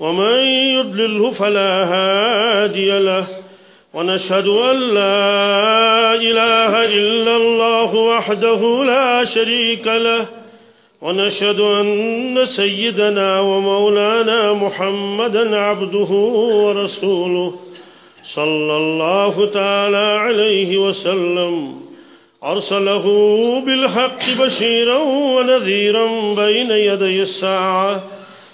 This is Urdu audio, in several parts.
ومن يضلله فلا هادي له. ونشهد أن لا إله إلا الله وحده لا شريك له. ونشهد أن سيدنا ومولانا محمدا عبده ورسوله صلى الله تعالى عليه وسلم. أرسله بالحق بشيرا ونذيرا بين يدي الساعة.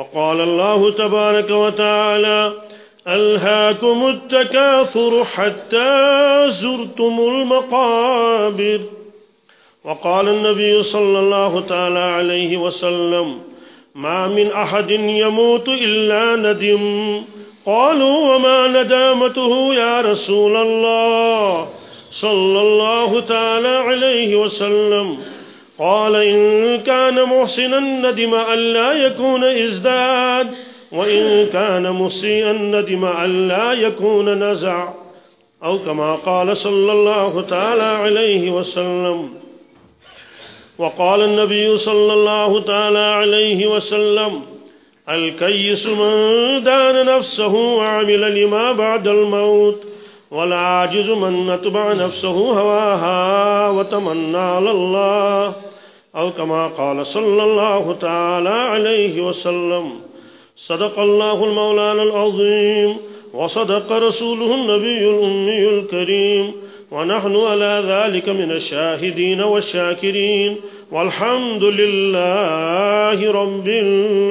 وقال الله تبارك وتعالى ألهاكم التكاثر حتى زرتم المقابر. وقال النبي صلى الله تعالى عليه وسلم ما من أحد يموت إلا ندم. قالوا وما ندامته يا رسول الله. صلى الله تعالى عليه وسلم. قال إن كان محسنا ندم أن لا يكون إزداد وإن كان مسيئا ندم أن لا يكون نزع. أو كما قال صلى الله تعالى عليه وسلم. وقال النبي صلى الله تعالى عليه وسلم الكيس من دان نفسه وعمل لما بعد الموت. والعاجز من نتبع نفسه هواها وتمنى على الله. أو كما قال صلى الله تعالى عليه وسلم صدق الله المولانا العظيم وصدق رسوله النبي الأمي الكريم. ونحن على ذلك من الشاهدين والشاكرين. والحمد لله رب العالمين.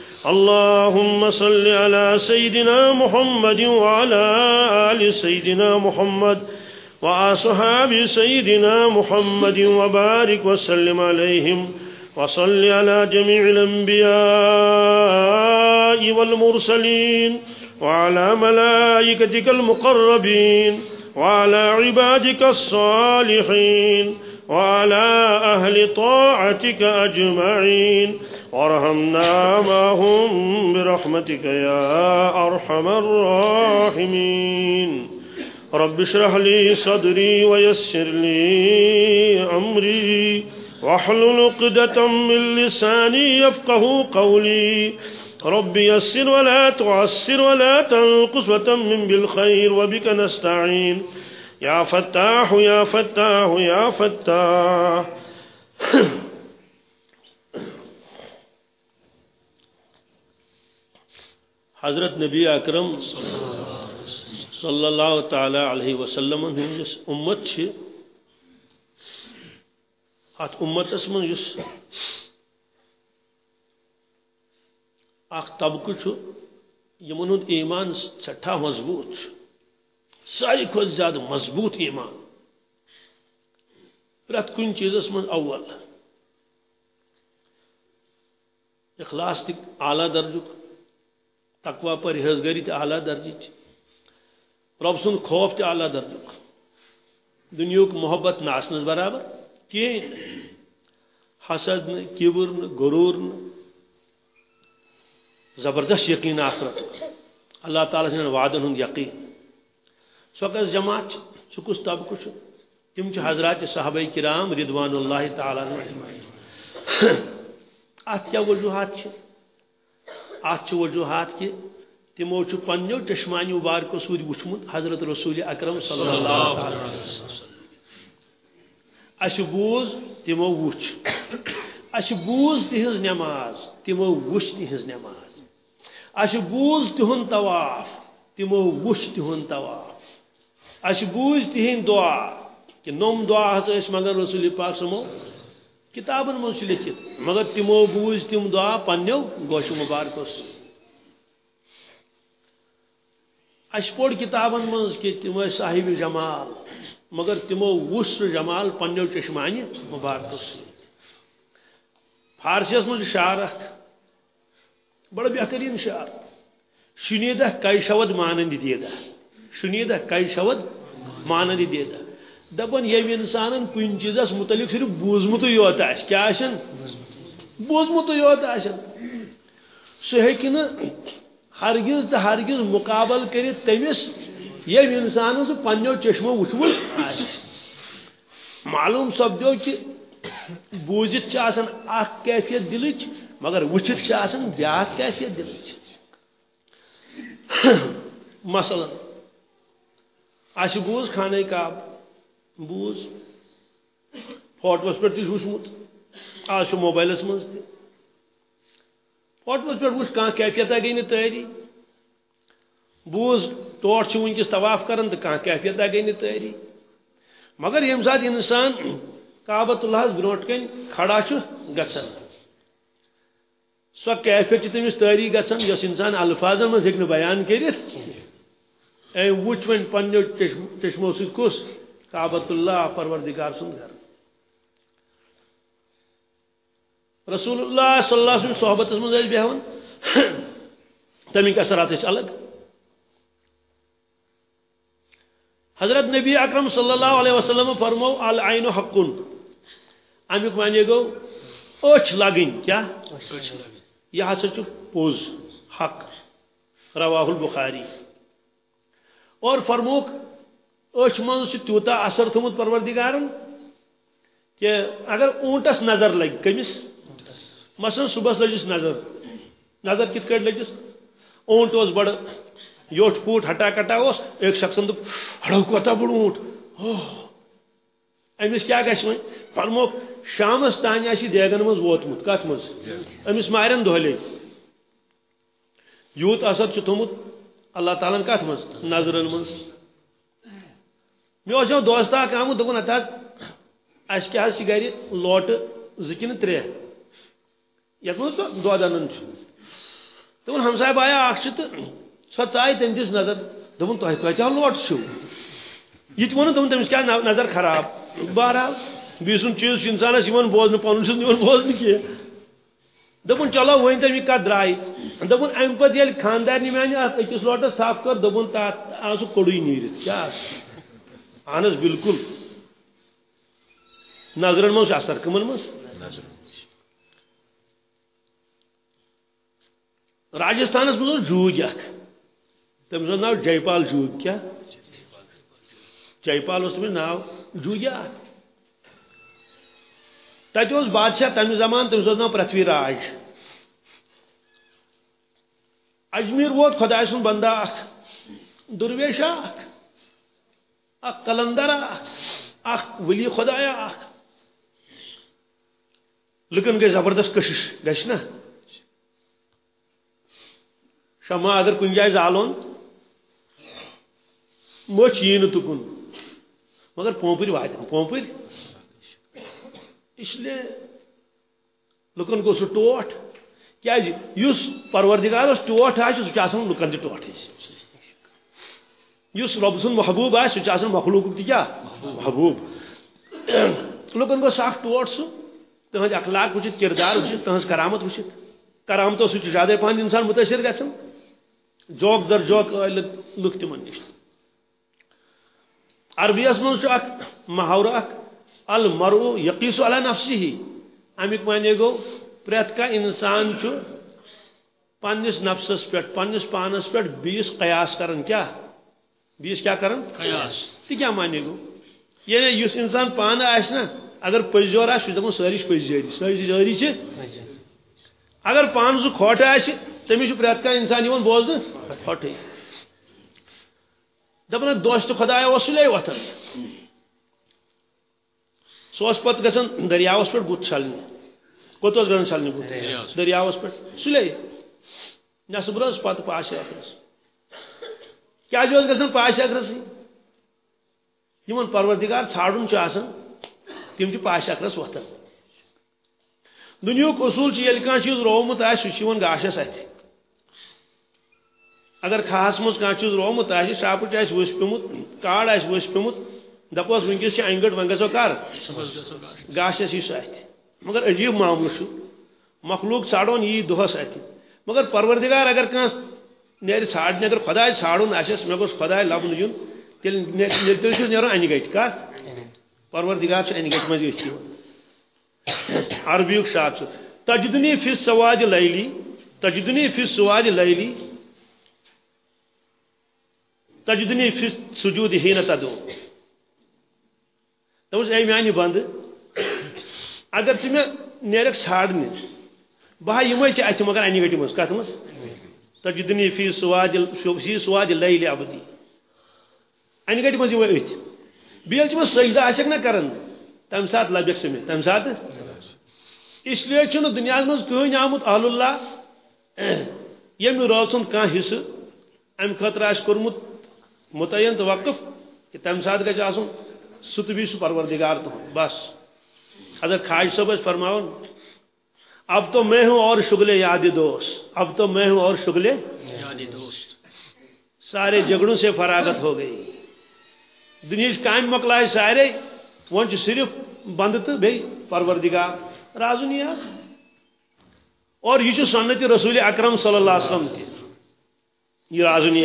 اللهم صل على سيدنا محمد وعلى آل سيدنا محمد وأصحاب سيدنا محمد وبارك وسلم عليهم وصل على جميع الأنبياء والمرسلين وعلى ملائكتك المقربين وعلى عبادك الصالحين وعلى أهل طاعتك أجمعين. وارحمنا معهم برحمتك يا أرحم الراحمين. رب اشرح لي صدري ويسر لي أمري. واحلل عقدة من لساني يفقه قولي. رب يسر ولا تعسر ولا تنقص وتمم بالخير وبك نستعين. يا فتاح يا فتاح يا فتاح۔ حضرت نبی اکرم صلی اللہ تعالی علیہ وسلم ہندس امت چھ ات امتس من یس اخ طبقہ چھ یمن ایمان سٹھا مضبوط ساری کو زیادہ مضبوط ایمان. پرت کن چیزس من اول. اخلاص تک اعلیٰ درج تقوا حضگری تو اعلیٰ درج رب سند خوف تو اعلیٰ درجک دنیا محبت ناسنس برابر. کہین حسد نہ کبر نہ غرور نہ زبردست یقین آخرت. اللہ تعالیٰ سن وعدن ہند یقین. سو کس جماعت سہ کس طبقہ تم حضرات صحابہ کرام رضوان اللہ تعالیٰ ات کیا وجوہات ات وجوہات کہ تمو پنو چشمانی مبارکو سود وچمت حضرت رسول اکرم صلی اللہ علیہ وسلم۔ اس بوز تمو وچ اس بوز تہذ نماز تمو وچ تہذ نماز۔ اس بوز تہن طواف تمو وچ تہن طواف۔ اس بوز تہن دعا، کہ نوم دعا ہسا مگر رسول پاک سمو کتابن من لکھت مگر تمو بوز تم دعا پنو گوش مبارکو اس پوڑ کتابن من کہ تم صاحب جمال، مگر تمو وس جمال پنو چشمانہ مبارک فارسیس من شعر اخ۔ بڑا بہترین شعر۔ شنیدہ کئی شود مانند دیدہ۔ شنیدہ کئی شود مانند دیدہ دپان یم انسان کن چیزس متعلق صرف بوزمت یوت آس کیا آسن بوزمت یوت آسن سہ ہیکہ ہرگز تو ہرگز مقابل کرت تمس یم انسان سہ پنو چشمو وچمت معلوم سپدو کہ بوزت اخ کیفیت دلچ، مگر وچت بیا کیفیت دلچ۔ مثلا اس خانہ کعب بوز فوٹوس پہ تھی وچمت آج موبائلس مز فوٹوس پہ وچ کھانا گئی نا تیاری بوز تور ونکس طواف کران تو کھانا گئی نا مگر یم سات انسان کعبۃ اللہ بروٹ کن کھڑا گھن سو کیفیت تمس تاری گھن یس انسان الفاظن من ہیکہ بیان کرت اے وچ ون پنو چشمو ست کس کعبۃ اللہ پروردگار سن گھر۔ رسول اللہ صلی اللہ علیہ وسلم صحبت من بیہون تمک اثرات الگ۔ حضرت نبی اکرم صلی اللہ علیہ وسلم فرمو العین حقن۔ امیک معنی گو اچھ لگن کیا؟ یہ ہسا پوز حق۔ رواہ البخاری۔ اور فرموک اچھ من تیوتا اثر تھومت پروردگارن کہ اگر اونٹس نظر لگ کمس مثلا صبح لجس نظر نظر کت کٹ لجس اونٹ اس بڑ یوٹ پوٹ ہٹا کٹا اس ایک شخص دپ ہڑو کوتا بڑ اونٹ امس کیا گھس وی فرمو شامس تان آسی دیگن مز ووتمت کت مز امس مارن دہلے یوت اثر تھومت اللہ تعالیٰ کت مز نظرن مز مے دوست اخ آمت دپن ات اس کیا گھر لوٹ زکن ترے. یت مز دود انن دپن ہمسائے بایا اخ تو سو ژاے تم دس نظر. دپن تہ کتیا لوٹ چھو یہ ون دپن تمس کیا نظر خراب. بہرحال بی سن چیز انسانس بوزن پن چھ بوزن کی. دپن چلو ون تم یہ کت درائی دپن ام پتہ یل خاندار میانہ ات اکس لوٹس تھپ کر دپن تات سہ کوڑی نیرت کیا اہن بالکل نظرن من اثر کمن من راجستانس مز جوج اخ تم ناو جے پال جوگ کیا جے پال اس تمہیں ناو جوگیا تت بادشاہ تمہ زمان تم ناو پرتھوی راج اجمیر ووت خدا سن بندہ اخ درویشا اخ اخ اخ اخ ولی خدایا اخ لکن گئی زبردست کشش. گش نا. شما اگر کن جائے زالون مچھ یہ تکن مگر پوپر وات پوپر اس لیے لکن گو سہ ٹوٹ۔ کیس جی؟ پروردگار ٹوٹ آ سہ لکن تہ ٹوٹ اس رب سن محبوب آ سہ مخلوق تہ کیا؟ محبوب۔ لکن گو سخ ٹوٹ سہ تہذ اخلاق وچت کردار وچت تہذ کرامت وچت کرامتو سۭتۍ چھُ زیادے پہن انسان متٲثر گژھان جوک در جوک لُکھ تِمن نِش عربیس منٛز چھُ اکھ المرء یقیس علی نفسه. امیُک معنی گوٚو پرٛٮ۪تھ کانٛہہ انسان چھُ پننس نفسس پٮ۪ٹھ پننس پانس پٮ۪ٹھ بیٚیس قیاس کران کیٛاہ بیٚیس کیٛاہ کران قیاس تہِ کیٛاہ معنی گوٚو یعنی یُس انسان پانہٕ آسہِ نا اگر پٔزۍ یور آسہِ سُہ چھُ دپان سٲری چھِ پٔزۍ جٲری سٲری جٲری چھِ اگر پانہٕ سُہ کھوٹہٕ آسہِ تٔمِس پرٛٮ۪تھ کانٛہہ انسان یِوان بوزنہٕ کھوٹٕے دپان دوست خدایا اوس سُلے وۄتھان سُہ اوس پتہٕ گژھان دریاوس بُتھ چھلنہِ۔ کوٚت اوس گژھان چھلنہِ بُتھ دریاوس پٮ۪ٹھ۔ سُلے نٮ۪صب روز پتہٕ پاشہِ اکرس کیٛازِ اوس گژھان پاشہِ اکرسٕے یمن پروردگار ژھانڈُن چھُ آسان تِم چھِ پاشہِ اکرس وۄتھان۔ دنیاہُک اصوٗل ییٚلہِ کانٛہہ چیٖز روومُت آسہِ سُہ گاشس اتھِ۔ اگر کھہس چیٖز روومُت آسہِ شاپٕچ آسہِ ؤسۍ پیوٚمُت کاڈ آسہِ ؤسۍ پیوٚمُت دپوس ونکس انگڑ وۄنۍ گژھو کر گاشس یی سُہ اتھِ مگر عجیب معاملہٕ چھُ مخلوق ژھانڈون یی دۄہس اتھِ مگر پروردگار اگر کانٛہہ نیرِ ژھانڈنہِ اگر خداے ژھانڈُن آسٮ۪س مےٚ گوٚژھ خداے لبنہٕ یُن تیٚلہِ تیٚلہِ چھُس نیران انہِ گٹہِ کتھ پروردگار منٛز یٔتھۍ یِوان عربیُک شاد تجدنی فی سواد لیلی تجدنی فی سواد لیلی تجدنی فی سجود ہین تدو دوٚپُس اے میانہِ بنٛدٕ اگر ژٕ مےٚ نیرکھ ژھانڈنہِ بہٕ ہا یِمے ژےٚ مگر انہِ گٹہِ منٛز کتھ منٛز تجدنی فی سواد فی سواد لیلی ابدی انہِ گٹہِ منٛز یِمے أتھۍ بیٚیہِ ییٚلہِ ژٕ مےٚ سجدٕ آسٮ۪کھ نا کران تمہِ ساتہٕ لبٮ۪کھ ژٕ مےٚ تمہِ ساتہٕ اس لیے چھُنہٕ دُنیاہس منٛز کٕہٕنۍ آمُت اہل اللہ ییٚمہِ رٲژ سُنٛد کانٛہہ حصہٕ امہِ خٲطرٕ آسہِ کوٚرمُت متعین تو وقف کہ تمہ سات گھر آسن سہ تو پروردگار تو بس۔ حضرت خواج صاحب فرماون اب تو میں ہوں اور شغلے یاد دوست اب تو میں ہوں اور شغلے یاد دوست۔ سارے جگڑوں سے فراغت ہو گئی۔ دنیا کام مکلائے سارے ون صرف بند تو بی پروردگار رازن یاد اور یہ سنت رسول اکرم صلی اللہ علیہ وسلم یہ رازن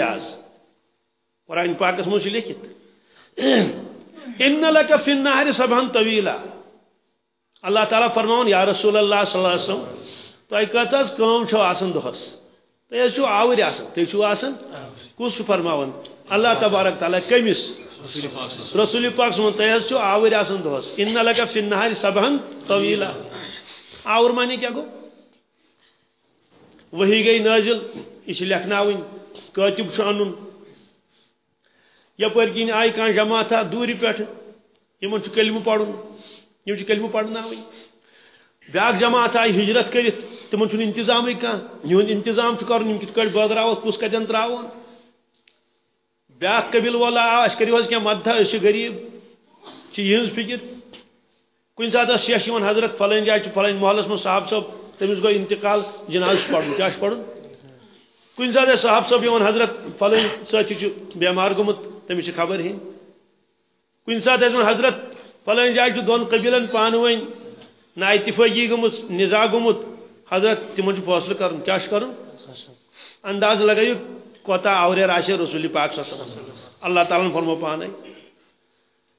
قرآن پاکس مجھ لکھت۔ ان لک فی النہر سبحان طویلا اللہ تعالیٰ فرماون یا رسول اللہ صلی اللہ علیہ وسلم تہ کتس کم چھو آسن دہس تہ چھو آور آسن تہ چھو آسن؟ کس فرماون اللہ تبارک تعالیٰ کمس رسول پاک سمن تہ چھو آور آسن دہس ان لک فی النہر سبحان طویلا آور معنی کیا گو وہی گئی نازل یہ لکھناون کاتب چھ انن یپر کن آئی کان جماعت دوری پہ ان کلمہ پڑھن یہ کلمہ پڑھنا بیاا جماعت آئی ہجرت کرت تم انتظام کھانا یہ انتظام کرن کت کس کتن تراون بیاا قبیل والا آ اس کرو کی مدد اس غریب یہ فکر کن سات شیش حضرت فلن جائے فلن محلس من صاحب صاحب تمس گو انتقال جناز پڑھن کیا پڑھن کن سات صاحب صاحب یون حضرت فلن ساتھی بیمار گومت تمس خبر ہین کن سات حضرت فلان جائے دون قبیلن پان ون نا اتفاقی گمت نزا گومت حضرت تمن فیصلہ کرن کیا کرن انداز لگائیو کوتا آوریر آشے رسول پاک صلی اللہ علیہ وسلم۔ اللہ تعالیٰ فرمو پانے۔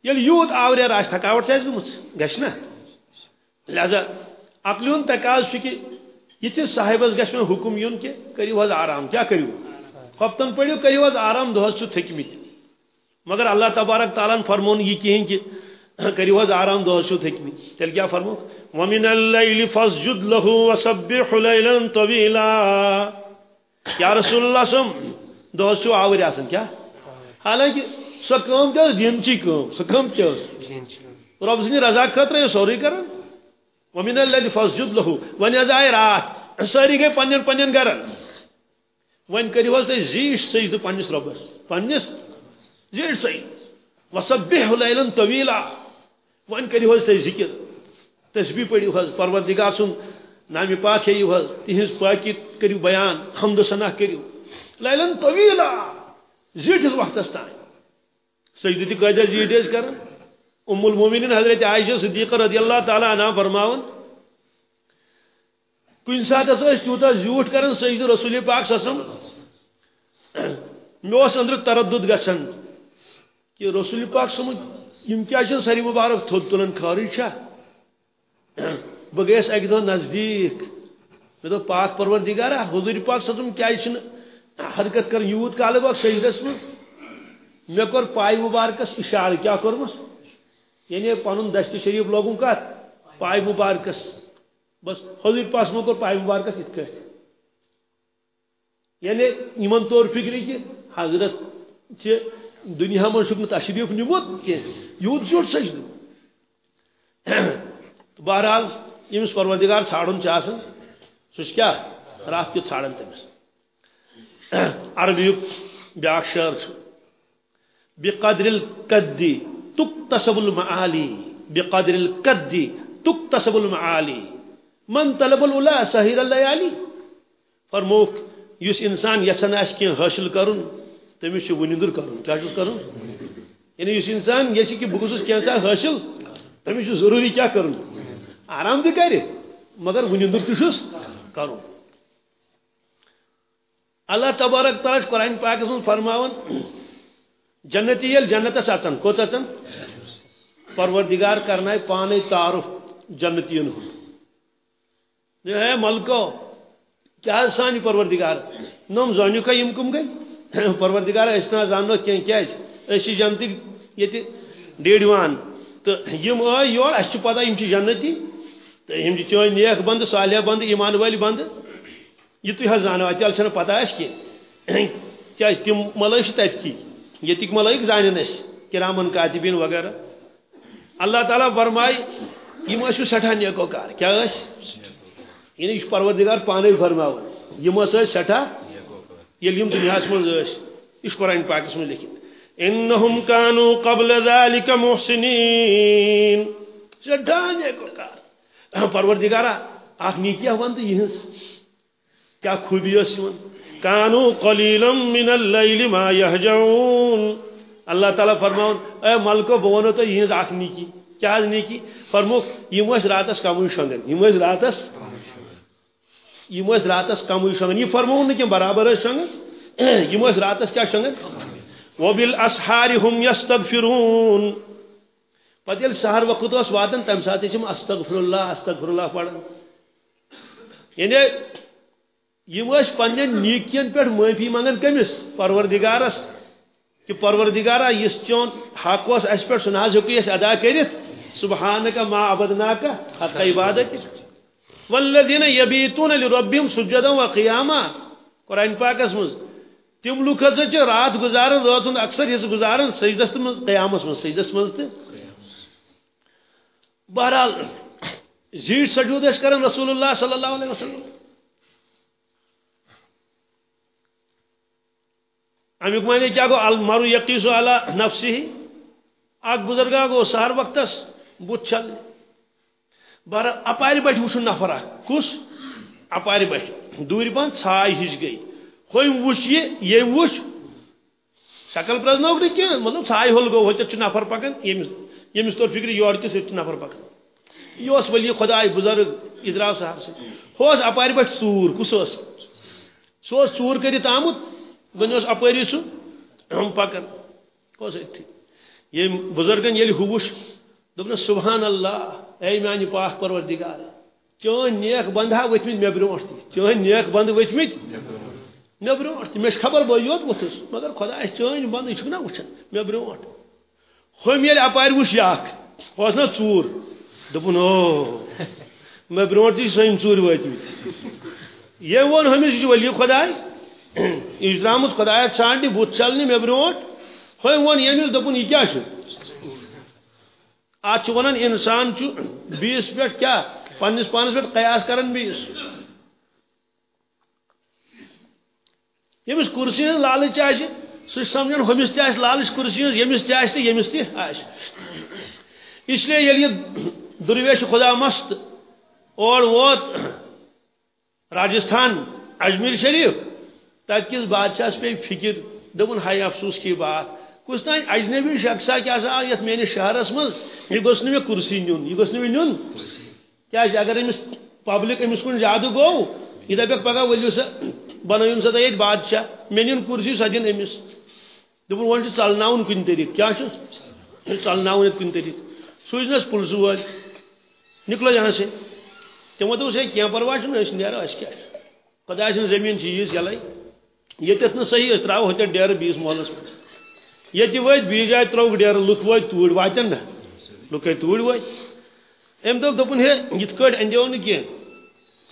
یل یوت آوریر آش تھکاوٹ تیز گمت؟ گشنا لہذا اقلیون تقاض کہ یہ صاحبس گھس میں حکم یون کہ کریو حض آرام۔ کیا کریو ہفتن پڑھو کریو حض آرام دہس تھکمت مگر اللہ تبارک تعالیٰ فرمون یہ کہیں کہ کریو حض آرام دہس تھکمت تیل کیا فرمو؟ ومن اللیل فسجد له وسبح لیلا طویلا یا رسول اللہ سم دہس چھو آوری آسن کیا؟ حالانکہ سو کام کیا دین چی کام؟ سو کام کیا رب سنی رضا خطر یہ سوری کرن. ومن اللیل فسجد له ون از آئی رات. ساری گئی پنین پنین گرن. ون کریو حض زیش سجد پنس ربس. پنس جی زیر سی وسبح لیلا طویلا وان کریو حض تی ذکر. تسبیح پڑھیو حض پروردگار سن. نامی پاک ہے حض تہنز پاکی کریو بیان. حمد و سنہ کریو لیلا طویلا زیٹس وقتس تائیں سجدتی قیدہ زیٹس کرن ام المومنین حضرت عائشہ صدیقہ رضی اللہ تعالی عنہ فرماون. کن سات تیوتا زیوٹ کر سجد رسول پاک سسم مے اندر تردد گھن کہ رسول پاک سم یم کیا سری مبارک تھوت تلان خارج بہ گیس اکہ دہ نزدیک۔ مے دو پاک پروردگارا حضور پاک سسم کیا حرکت کر یوت کال باغ سجدس من مے کور پائے مبارکس اشارہ کیا کورمس یعنی پن دشت شریف لوگوں کت پائے مبارکس بس حضور پاس مو کور پائے مبارکس ات کٹ یعنی یمن طور فکری کہ حضرت چھ دنیا من شک تشریف نمت کی یوت زیوٹ سجد بہرحال یمس پروردگار ژھانڈن چھ سہ کیا؟ رات کیت ژھانڈن تمس عربی بیاکھ شعر بقدر القد تكتسب المعالي بقدر القد تكتسب المعالي من طلب الاولى سهير الليالي فرموک، یس انسان یسن آس کی حاصل کرن. تمس ونندر کرن کیا کرن یعنی یس انسان یہ کہ بہ گوس حاصل تمس ضروری کیا کرن آرام تہ کر مگر ونندر تشس کرن اللہ تبارک تعالیٰ قرآن پاک من فرماون، جنتی یل جنتس اچن کوت اچن پروردگار کرنا پانے تعارف جنتین ہوں ہے ملکو، کیا سان پروردگار؟ نم زانیو کا یم کم گئی؟ پروردگار اس نا زانو کین کیا اسی جنتی یہ ڈیڑوان تو یم آئی یور اس چھ پتہ یم چھ جنتی؟ تو یم چون نیک بند، صالح بند، ایمان والی بند. یہ تھی حض زانو تیل چھنا پتہ اس کی؟ کیا تم ملائک تت کی؟ یہ تک ملائک زانن اس کرامن کاتبین وغیرہ. اللہ تعالیٰ فرمائی یہ اشو سٹھا نیکو کار کیا اس یعنی یہ پروردگار پانے فرماو یہ اس سٹھا یہ یم دنیا من اس اس قرآن پاکس میں لکھت انہم کانو قبل ذالک محسنین۔ سٹھا نیکو کار۔ پروردگارا اخ نیکیا وند یہ کیا خوبی اس کانو قلیلم من اللیل ما یہجعون۔ اللہ تعالیٰ فرماؤن، اے ملکو بونو تو یہ اخ نیکی۔ کیا نیکی؟ فرمو یم اس راتس کموی شنگن یم اس راتس یم اس راتس کموی شنگن یہ فرمو کہ برابر اس شنگن یم اس راتس کیا شنگن وبالاسحار هم يستغفرون. پتہ سہر وقت اس واتن تم سات استغفر اللہ استغفر اللہ پڑھن یعنی یم پنہ نیکین پہ معافی منگان کمس پروردگارس کہ پروردگارا اس چون حق اس اس پہ سناز ہکی اس ادا کرت سبحانک ما عبدناک حق عبادت والذین یبیتون لربهم سجدا و قیاما. قرآن پاک اس مز. تم لوگ ہسا چھ رات گزارن رات اکثر یہ گزارن سجدس مز قیامس مز سجدس مز تہ بہرحال زیٹ سجود اس کرن رسول اللہ صلی اللہ علیہ وسلم. امیک معنی کیا گو؟ المرو یقیسو علی نفسی اک بزرگا گو، سہر وقتس بت چل. بر اپاری بٹ وچھن نفر اک کس؟ اپاری بٹ دوری پان ژھاے ہش گئی۔ ہوم وچھ یہ یہ وچھ۔ شکل پرزنوک نہ کینہ مطلب ژھاے ہول گو ہوتہ چھ نفر پکن۔ یمس یمس تو فکر یور کس چھ نفر پکن۔ یہ اس ولی خدای بزرگ ادراو صاحب سے۔ ہوس اپاری بٹ ژور کس اس سو ژور کریت آمت ون اپری سہ ہم پکان کس اتھی یہ بزرگن یل ہوش دپن سبحان اللہ۔ اے میانہ پاک پروردگار چون نیک بند ہا وتھ مے تہ چون نیک بند وتھ مت مے تہ مے خبر بہ یوت وتھس مگر خدا چون بند چھ نا وچھن مے برونٹ ہم یل اپار وش یاک اوس نا ژور دپن او مے برونٹ تہ سیم ژور وت یہ وون ہمش ولی خدای اجرامت خدایت ژھانڈنہِ بُتھ چھلنہِ مےٚ برونٛٹھ ہۄے ووٚن ییٚمِس دوٚپُن یہِ کیٛاہ چھُ اَتھ چھُ وَنان اِنسان چھُ بیٚیِس پٮ۪ٹھ کیٛاہ پنٛنِس پانَس پٮ۪ٹھ قیاس کران بیٚیِس ییٚمِس کُرسی ہٕنٛز لالٕچ آسہِ سُہ سمجھان ہُمِس تہِ آسہِ لالٕچ کُرسی ہٕنٛز ییٚمِس تہِ آسہِ تہٕ ییٚمِس تہِ آسہِ اِسلیے خدا مست اور ووت راجستھان، اجمیر شریف تت کس بادشاہ پہ فکر دپن ہائی افسوس کی بات۔ کس تین اجنبی شخصا کیا سا یت میس شہرس مز یہ گوس نی کرسی نیون یہ گوس نی نیون۔ کیا اگر امس پبلک امس کن زیادہ گو یہ دپک پگہ ولو سا بنو سا یہ بادشاہ مے نین کرسی سا دن امس دپن وہ ثلن کن طریقہ کیا ثلن کن طریقہ سوزنس پلس ول نکلو یہاں سے۔ تمو دس ہے کیا پرواہ نیرو اس کیا۔ خدا سن زمین چیز یل یت نا صحیح اس ترو ہوتے ڈیر بیس محلس یہ وت بیس جائے تروک ڈیر لک وت توڑ واتن نا لکے توڑ وت ام دپ دپن ہے، یت کٹ اندیو نا کی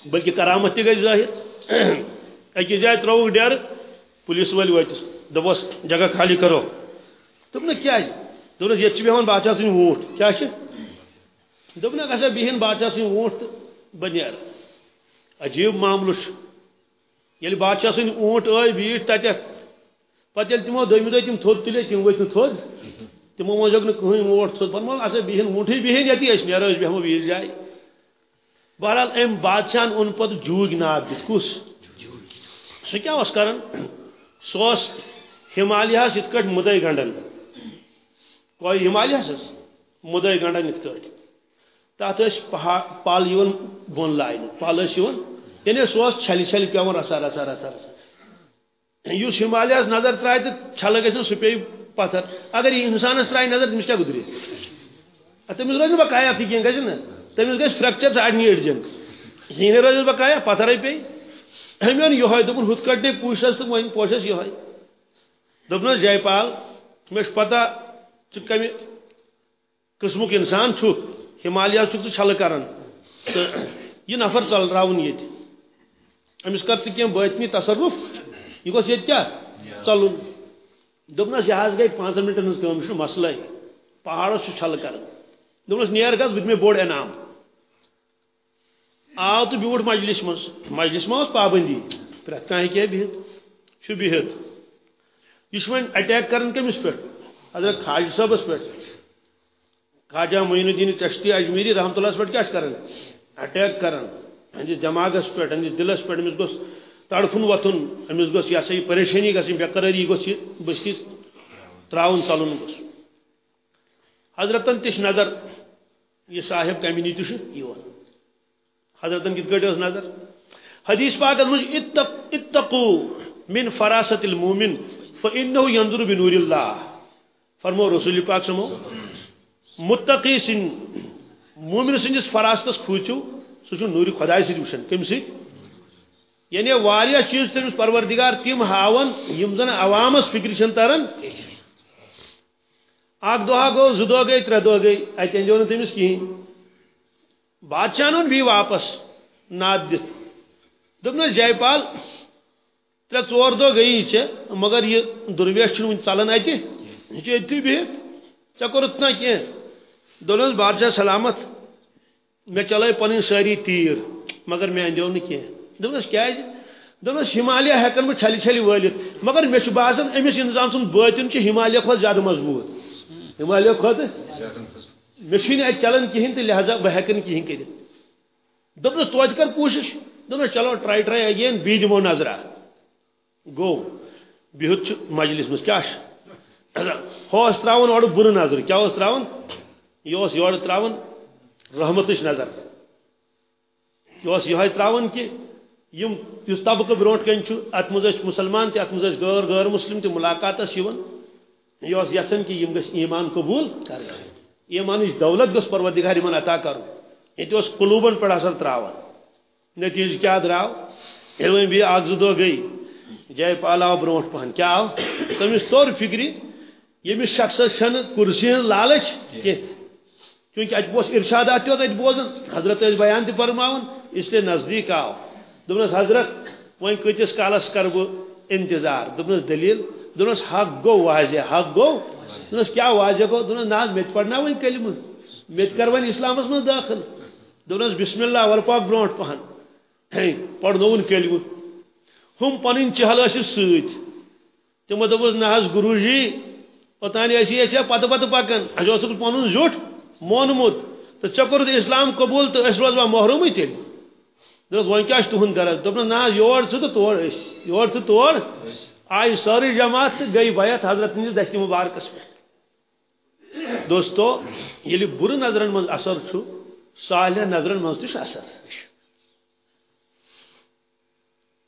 بلکہ کرامت تہ گئی ظاہر. اکس جائے تروک ڈیر پولیس ول وتس دپس جگہ خالی کرو. دپن کیا دپس یہ بیہان بادشاہ سن ووٹ. کیا دپن گژھا بہن بادشاہ سن ووٹ تو بنیر عجیب معاملہ یل یعنی بادشاہ سن اونٹ آئی بیٹھ تتھ پتہ یل تمو دم دہ تم تھوت تلے تم ورت تھوت تمو مزک نا کہین ووٹ تھوت پہ مل اچھا بہن اونٹے بہن یتی اس نیرو اس بیہمو ویل جائے۔ بہرحال ام بادشاہ اون پت جوگ ناد دت کس سہ کیا اس کران سہ ہمالیہ ات کٹ مدئی گنڈن۔ کوئی ہمالیہ مدئی گنڈن ات کٹ تات پل بن لائن پل یعنی سہ چھل چھل پی رسا رسا رسا رسا۔ اس ہمالیہ نظر ترائے تو چھل گھن سہ پی پتھر۔ اگر یہ انسانس ترائے نظر تمس کیا گزری تمس روز بقایا تھی کھین گھن نا تمس گھر فریکچر ژاڑنی اڑجن ہین روز بقایا پتھر پی۔ ہمین یہ دپن ہت کٹنے پوشس تو ون پوشس یہ دپنس جے پال۔ مے پتہ ژٕ کمہِ قسمُک انسان چھُکھ ہمالیہ چھُکھ ژٕ چھلہٕ کران تہٕ یہِ نفر ژلراوُن ییٚتہِ أمِس کر ژٕ کینٛہہ بٲتمی تصرُف یہِ ییٚتہِ کیٛاہ ژلُن دوٚپنس یہِ گٔے پانٛژن مِنٹن یہِ چھُنہٕ مسلے پہاڑس چھُ چھلہٕ کران دوٚپنس نیر گژھ بہٕ بوٚڑ انعام آو تہٕ بیوٗٹھ مجلس منٛز مجلس ٲس پابندی ہیٚکہِ ہے بِہِتھ چھُ بِہِتھ یہ وۄنۍ اٹیک کران کٔمِس پٮ۪ٹھ حضرت خاج صٲبس پٮ۪ٹھ خواجہ معین الدین چشتی اجمیری رحمۃ اللہ پہ کیا کران اٹیک کران اہندس دماغس پہ اہندس دلس پہ امس گوس تڑفن وتھن امس گوس یہ سا یہ پریشانی گھن بے قراری گوس یہ بستی تراؤن ژلن گوس۔ حضرتن تش نظر یہ صاحب کمی نیت حضرتن کت کٹ نظر؟ حدیث پاک مجھ اتقو من فراست المومن فانه ينظر بنور الله فرمو رسول پاک سمو متقی سن مومن سندس فراستس کھوچو سہ نور خدا سی وچان کم سی؟ یعنی واریاہ چیز تمس پروردگار تم ہاون، یم زن عوامس فکر چھ تران اک دہ گو زٕ گئی ترٛےٚ دۄہ گئی اتہِ أنزیو نہٕ تٔمِس کِہیٖنۍ بادشاہ اوٚن بیٚیہِ واپس ناد دِتھ دوٚپنس جے پال ترٛےٚ ژور دۄہ گٔیی ژےٚ مگر یہِ دُرویش چھُنہٕ وٕنہِ ژلان اَتہِ یہِ چھُ أتھی بِہِتھ ژےٚ کوٚرُتھ نہ دونس بادشاہ سلامت مے چلے پن ساری تیر، مگر مے اندو نا کی دس کیا دس ہمالیہ ہیکن بہ چھل چھل ولت مگر مے باسان امس انسان سن باطن ہمالیہ کھت زیادہ مضبوط۔ ہمالیہ کھت مے ات چلان کہین تو لہذا بہ ہیکن کہین کر دس توتہ کر کوشش۔ دس چلو ٹرائی ٹرائی اگین۔ بی دمو نظرہ۔ گو۔ بہت مجلس مز کیا اچھا۔ ہس تراؤن اور بر نظر۔ کیا تراؤن یہ یور تراؤن رحمت نظر۔ یہ تراؤن کہ یم اس طبقہ بروٹ کن ات مز مسلمان تہ ات مز غیر غیر مسلم تہ ملاقات یہ یسن کہ یم گھ ایمان قبول ایمان دولت گھ پروردگار یمن عطا کر یہ قلوبن پہ اثر تراوان۔ نتیجہ کیا دراو؟ یل بی اک گئی۔ جے پال آو برونٹ پہن۔ کیا آو؟ تمس طور فکری یمس شخصس چھن کرسی ہن لالچ کیونکہ ات بوس ارشادات تہ بوزن۔ حضرت بیان تہ فرماون اس لیے نزدیک آو۔ دپنس حضرت وۄنۍ کۭتِس کالس کر بہٕ انتظار. دوٚپنس دلیل. دوٚپنس حق گوٚو واضح. حق گوٚو دوٚپنس کیٛاہ واضح گوٚو دوٚپنس نہ حظ مےٚ تہِ پرناو وۄنۍ کر وۄنۍ اسلامس منٛز دٲخل دوٚپنس بسم اللہ ورپاک برونٛٹھ پہن. پرنووُن کلمہٕ. ہُم پنٕنۍ چہل ٲسِس سۭتۍ تِمو دوٚپُس نہ حظ گروٗ جی اوٚتانۍ ٲسی أسۍ پتہٕ پتہٕ پکان اَسہِ اوسُکھ پنُن مونمت تو ژے کوٚرُتھ اسلام قبوٗل تہٕ روزوا محرومٕے تیٚلہِ دوٚپُس وۄنۍ کیٛاہ چھُ تُہُنٛد غرض؟ دوٚپنس نہ یور ژٕ تہٕ تور یور ژٕ تور آیہِ سٲرٕے جماعت تہٕ گٔے بیت حضرت سٕنٛدِس دستہِ مبارکس پٮ۪ٹھ دوستو ییٚلہِ بُرٕ نظرن منٛز اثر چھُ صالح نظرن منٛز تہِ اثر۔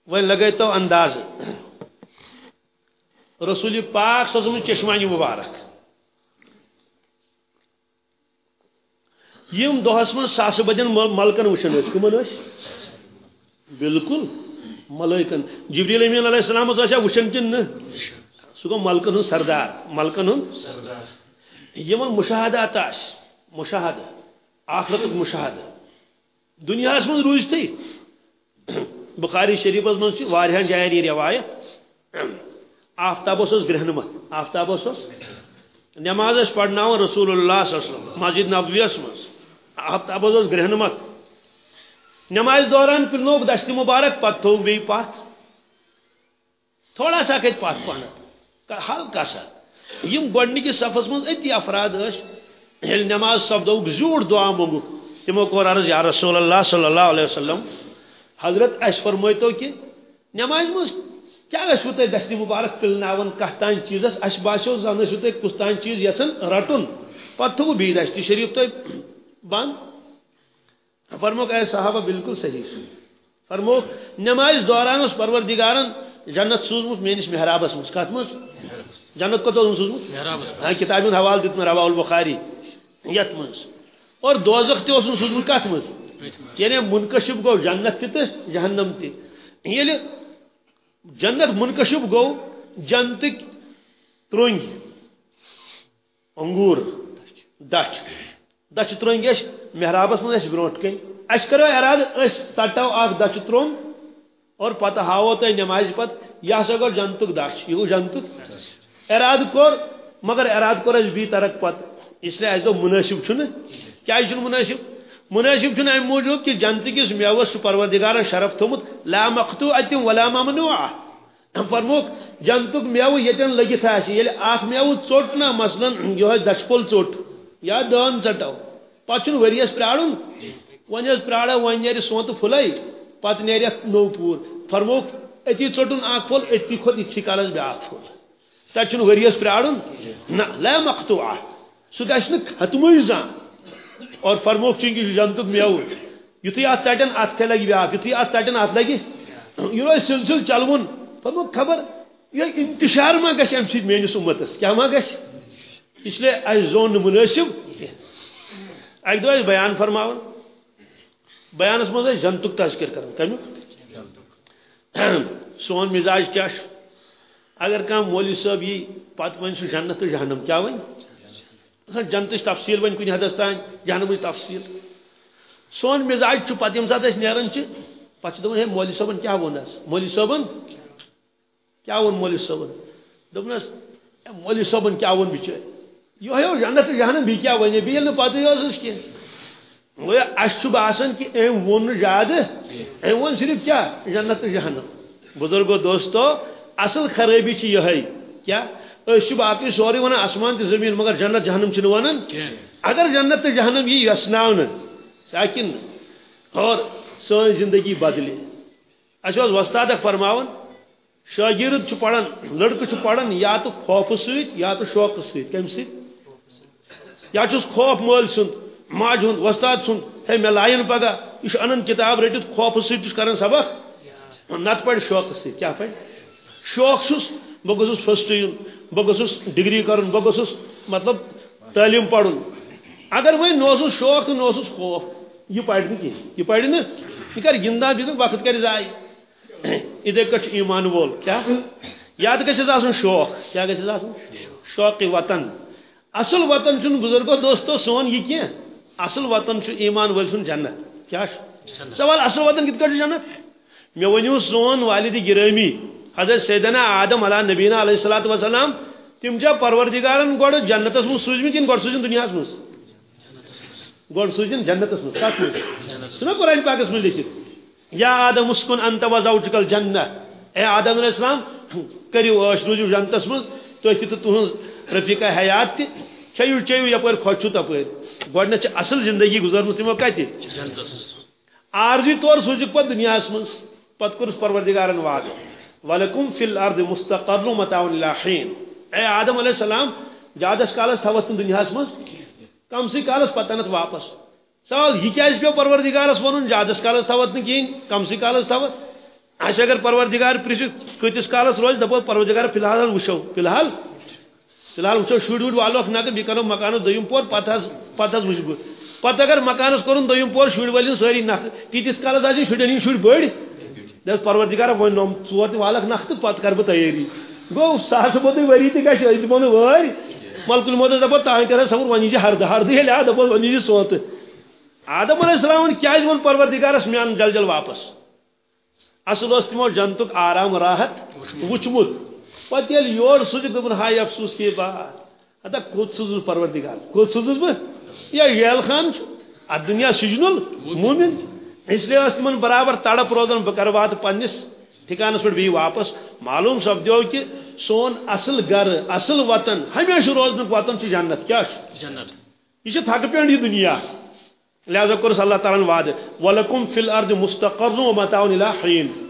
وہ لگے تو انداز۔ رسول پاک سوزم چشمانی مبارک۔ یم دہس من ساس بدین ملکن وچن کمن بالکل ملائکن. جبریل امین علیہ السلام وچن کن سہ گو ملکن ہند سردار. ملکن ہند یمن مشاہدات آس مشاہد آخرت مشاہد دنیا من روزتے بخاری شریف من جائن یہ روایت. آفتاب اس گرہنمت آفتاب نماز پڑھنا رسول اللہ صلی اللہ علیہ وسلم. مسجد نبویس من. آفتاب گرہنمت نماز دوران پھر دشت مبارک پتہ تھوک بی پت تھوڑا سا کت پت پہن ہلکا سا. یم گۄڈنِکِس صفس منٛز أتی افراد ٲسۍ ییٚلہِ نماز سپدوُکھ زیوٗٹھ دعا موٚنگُکھ تِمو کوٚر عرض یا رسول اللہ صلی اللہ علیہ وسلم. حضرت اَسہِ فرمٲیتو کہِ نمازِ منٛز کیٛاہ ٲسوٕ تۄہہِ دشتہِ مُبارک پِلناوان کتھ تانۍ چیٖزس اَسہِ باسیو زن ٲسِو تُہۍ کُس تانۍ چیٖز یژھان رٹُن. پتہٕ تھوٚوٕ بیٚیہِ دشتہِ شریٖف تۄہہِ بنٛد فرموک اے صحابہ بالکل صحیح فرموک نماز دوران اس پروردگارن جنت سوزمت میس محرابس مز کت مز جنت کت سوزمت ہاں کتاب حوالہ دیت روا البخاری۔ یت مز اور دوزخ تہ سوزمت کت مز یعنی منکشب گو جنت تہ جہنم تہ یل جنت منکشب گو جنتک ترنگ انگور دچ دچ ترنگ محرابس من بروٹ کن اس کرو اراد اس تٹو اخ دچ ترون اور پتہ ہاو تہ نماز پت یہ سا گو جنتک دچ یہ جنتک۔ اراد کور، مگر اراد کور اس بی ترک پت۔ اس لیے اس دو مناسب چھن کیا چھن مناسب؟ مناسب چھن ام موجود کہ جنت کس میوس پروردگار شرف تھومت لا مقطوعه ولا ممنوعه فرموک، جنتک میو یتن لگت آسی یل یعنی اخ میو ژوٹ نا مثلا یہ دچپل ژوٹ یا دان ژٹو پتہ وریس پرارن. ون پرارا ون نیرِ سونت پھلے، پتہ نیرِ نو پور. فرموک اتی ژٹن اکھ پھل اتی کھوت اتھی کالس بیاکھ پھل تتہ وریس پرارن، نہ، لا مقطوع سہ گژھِ نہٕ ختمٕے زانٛہہ. اور فرموک چونکہ جنتک میو. یتھے ات ژٹن ات کیا لگی بیاکھ؟ یتھے ات ژٹن ات لگی یہ روز سلسل چلون. فرموک خبر یہ انتشار ما گژھِ امہ سۭتۍ امتس. کیا ما گژھِ؟ اس لیے اس زون مناسب. اک دہ بیان فرماون۔ بیانس مز جنتک تذکر کر کمیک سون مزاج کیا اگر کم مولوی صاحب یہ پتہ ون سہ جنت تو جہنم کیا ون جنت تفصیل ون کن حدس تان جہنم تفصیل۔ سون مزاج پتہ یم سات نیران پتہ دپان ہے مولوی صاحبن کیا ون مولوی صاحبن کیا ون مولوی صاحبن دپنس مولوی صاحبن کیا ون بچار یہ جنت جہنم بھی کیا ون بیل نا پتہ اس کی گویا اس باسان کہ ام ون زیادہ ام ون صرف کیا؟ جنت جہنم۔ بزرگو دوستو اصل خرابی چھ یہ کیا؟ اس باقی سوری ونان آسمان تی زمین مگر جنت جہنم چھ ونان اگر جنت جہنم یہ یسناون ساکن۔ اور سون زندگی بدلے اس وستاد فرماون شاگرد چھ پڑھن لڑکہ چھ پڑھن یا تو خوف سیت یا تو شوق سیت کم سیت یا چھس خوف مول سن ماج ہند، وستاد سن ہے میں لائن پگہ، یہ انن کتاب رٹت خوف ست کران سبق؟ نت پڑ شوق سی کیا پڑ شوق چھس، بہ گوسس فسٹ یون بہ گوسس ڈگری کرن، بہ گوسس مطلب تعلیم پڑھن۔ اگر وہ نوسس شوق تو نوسس خوف، یہ پڑھ نہ کی؟ یہ پڑھ نہ یہ کر گندا بھی وقت کر ضائع ادھے کٹ ایمان وول، کیا؟ یاد گژھس آسن شوق، کیا گژھس آسن؟ شوق وطن۔ اصل وطن چھ بزرگو دوستو سون یہ کی اصل وطن چھ ایمان ول سن جنت۔ کیا سوال اصل وطن کت کٹ جنت؟ مے ونیو سون والد گرامی حضرت سیدنا آدم علیہ نبینا علیہ الصلوۃ والسلام تم جا پروردگارن گوڑ جنتس من سوزمت کن گوڑ سوزن دنیا من گوڑ سوزن جنتس من کت من سنا قرآن پاکس من لکھت یا آدم اسکن انت و زوجک الجنہ اے آدم علیہ السلام کریو عش روزو جنتس من تو تہ تہذ رفیقہ حیات تہ چیو چیو یپر کھوچو تپر گۄڈنیٚتھ چھِ اصل زندگی گزارمٕژ تِمو کتہِ عارضی طور سوٗزِکھ پتہٕ دُنیاہس منٛز پتہٕ کوٚرُس پروردگارن وعدٕ ولکم فی الارض مستقر متاع لاحین اے آدم علیہ السلام زیادس کالس تھوت دنیاہس منٛز کم سی کالس پتنت واپس۔ سوال یہ کیازِ پیو پروردگارس ونُن زیادس کالس تھوت نہٕ کِہیٖنۍ کم سی کالس تھوت اس اگر پروردگار پرس کتس کالس روز دپو پروردگار فی الحال وچو فی الحال فی الحال وچو شُر وُر والوک نقد بہ کرو مکانس دویم پور پتہ پتہ وچ بہ پتہ اگر مکانس کورن دویم پور شُر ولین ساری نقد تیتس کالس آسی شُرین ہند شُر بڑ دس پروردگار وہ نوم ژور تہ والک نقد پتہ کر بہ تیاری گو ساس بوتے وری تہ گژھِ أسۍ دِمو نہٕ وٲرۍ ملکul موت تان کر سمر ونی جی ہرد ہرد ییٚلہِ آ دپو ونی جی سونت آدم علیہ السلام کیازِ جی ووٚن پروردگارس میان جل جل واپس. اصل اس تمو جنتک آرام راحت وچمت پتہ یل یور سوز دپن ہائی افسوس کی بات؟ ادا کھوت سوز پروردگار؟ کھوت سوزس بہ؟ یا یل خان ات دنیا سجن المومن اس لیے اس تمن برابر تڑپ روزن بہ کر وات پنس ٹھکانس پہ بھی واپس۔ معلوم سپدو کہ سون اصل گھر اصل وطن ہمیشہ روزن وطن سے جنت۔ کیا جنت۔ یہ تھک پینڈ یہ دنیا۔ لہذا کورس اللہ تعالیٰ وعد ولکم فی الارض مستقر و متاون الى حین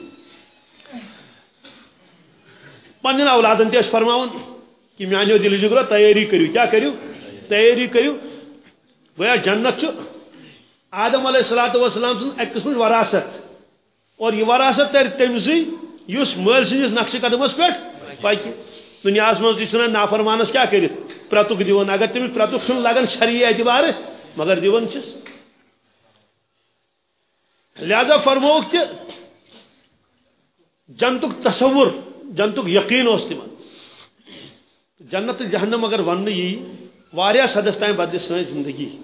پنن اولادن تیش فرماون کہ میانیو دل جگرو تیاری کریو، کیا کریو؟ تیاری کریو۔ گویا جنت چھ آدم علیہ الصلوۃ والسلام سن ایک قسم وراثت۔ اور یہ وراثت تر تمزی یس مل سنس نقش قدمس پہ پکہ دنیا مز تھی نافرمانس کیا کرت پرتک دیون۔ اگر تمہیں پرتک سن لگن شرعی اعتبار، مگر دیون چھس لہذا فرمو کہ جنتک تصور جنتک یقین اس تمہ جنت جہنم اگر ون یہ واریاہ صدس تین بدل سن زندگی۔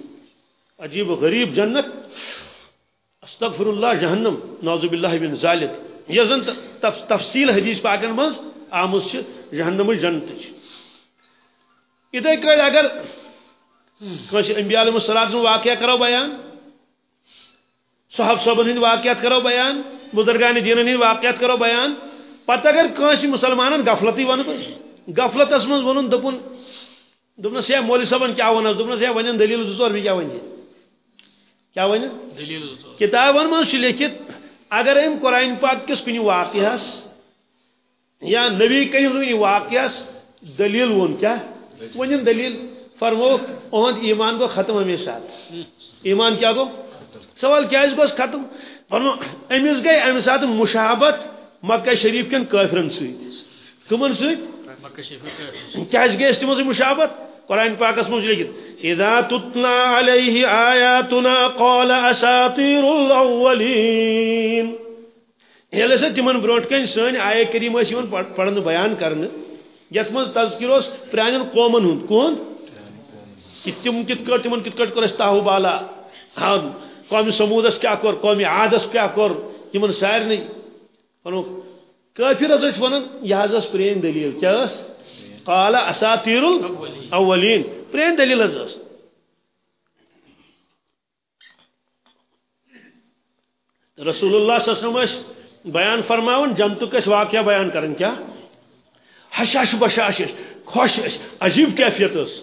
عجیب و غریب جنت۔ استغفر اللہ جہنم نوزب اللہ بن ظالد یہ زن تفصیل حدیث پاکن مز آمز جہنم جنت اتھے کٹ اگر کنس انبیاء علیہ السلام واقعہ کرو بیان۔ صحاب صبن ہند واقعات کرو بیان۔ بزرگان دین ہند واقعات کرو بیان۔ پتہ اگر کنس مسلمان غفلتی ون غفلتس من ون دپن دپنس ہے مولوی صاحبن کیا ونس دپنس ہے ون دلیل زٕ ژور مےٚ کیٛاہ ونہِ کیا ون دلیل کتابن من لیکھت اگر ام قرآن پاک کس کن واقعس یا نبی کریم کن واقعس دلیل ون کیا؟ ون دلیل۔ فرمو اہد ایمان گو ختم سات ایمان کیا گو سوال کیا گوس ختم؟ فرمو امس گئی امہ سات مشابت مکہ شریف کن کافرن ست کمن ست کیا گئی تمو سی مشابت؟ قرآن پاکس مجھ لکھت اذا تتنا علیہ آیاتنا قال اساطیر الاولین یل سا تمن بروٹ کن سن آئے کریم اس یون پڑھن بیان کرن یت من تذکر اس پرانن قومن ہند۔ کون کہ تم کت کٹ تمن کت کٹ کر تاہو بالا؟ ہاں قوم سمود اس کیا کر قوم عاد اس کیا کر تمن سار نہیں ونو کافر اس ونن یہ اس پرین دلیل کیا اس قال اساطیر الاولین پرین دلیل حض رسول اللہ صلی اللہ علیہ وسلم بیان فرماون جنتک اس واقعہ بیان کرن کیا حشاش بشاش خوش عجیب کیفیت اس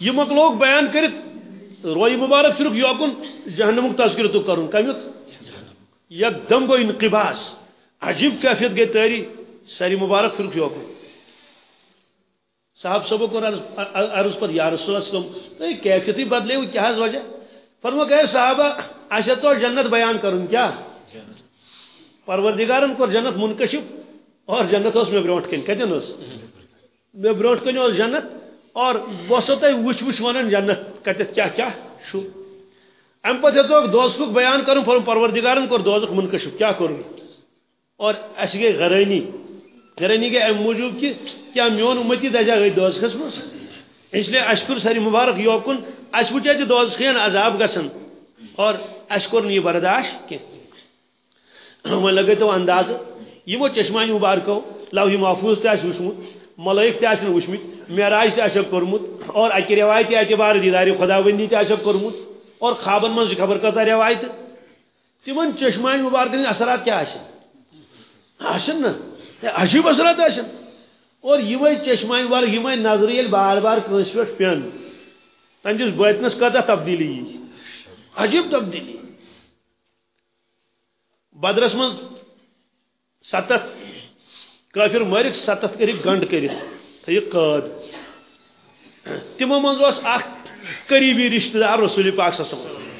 یہ مکلوگ بیان کرت روی مبارک فرق یوکن جہنمک تذکرتو کرن کمیک یک دم گو انقباس. عجیب کیفیت گئی تیری ساری مبارک فرق یوکن صاحب صبح کو عرض پر یا رسول اللہ وسلم، تو یہ کیفیتی بدلے ہوئی، کیا وجہ؟ فرمو کہ صحابہ اچھا تو جنت بیان کروں کیا؟ پروردگارن کو جنت منکشف اور جنت اس میں بروٹ کن. کہتے ہیں میں بروٹ کن اس جنت اور بسو تو وچ وچ ونن جنت. کہتے کیا کیا؟ شو ام پتہ تو دوزخ بیان کروں پروردگارن کو دوزخ منکشف کیا کروں اور اس گئی غرینی کرنی گئی ام موجود کہ کیا میون امتی دجا گئی دوزخس مس اس لیے اشکر ساری مبارک یوکن اس وچے تہ دوزخین عذاب گسن۔ اور اس کور نی برداشت کی وہ لگے تو انداز۔ یمو چشمانی مبارکو لوح محفوظ تہ وچمت ملائک تہ آسن وچمت معراج تہ آسن کورمت اور اکی روایت اعتبار دیدار خدا بندی تہ آسن کورمت اور خوابن من خبر کتا روایت تمن چشمانی مبارکن اثرات کیا آسن آسن نا؟ عجیب اثرات آشن. اور یہ چشمائن وال یہ نظر یل بار بار کنس پہ پین تہندس بتنس کتا تبدیلی. عجیب تبدیلی. بدرس من ستھ کافر مرک ستھ کر گنڈ کر قد تمو من اخ قریبی رشتہ دار رسول پاک صلی اللہ علیہ وسلم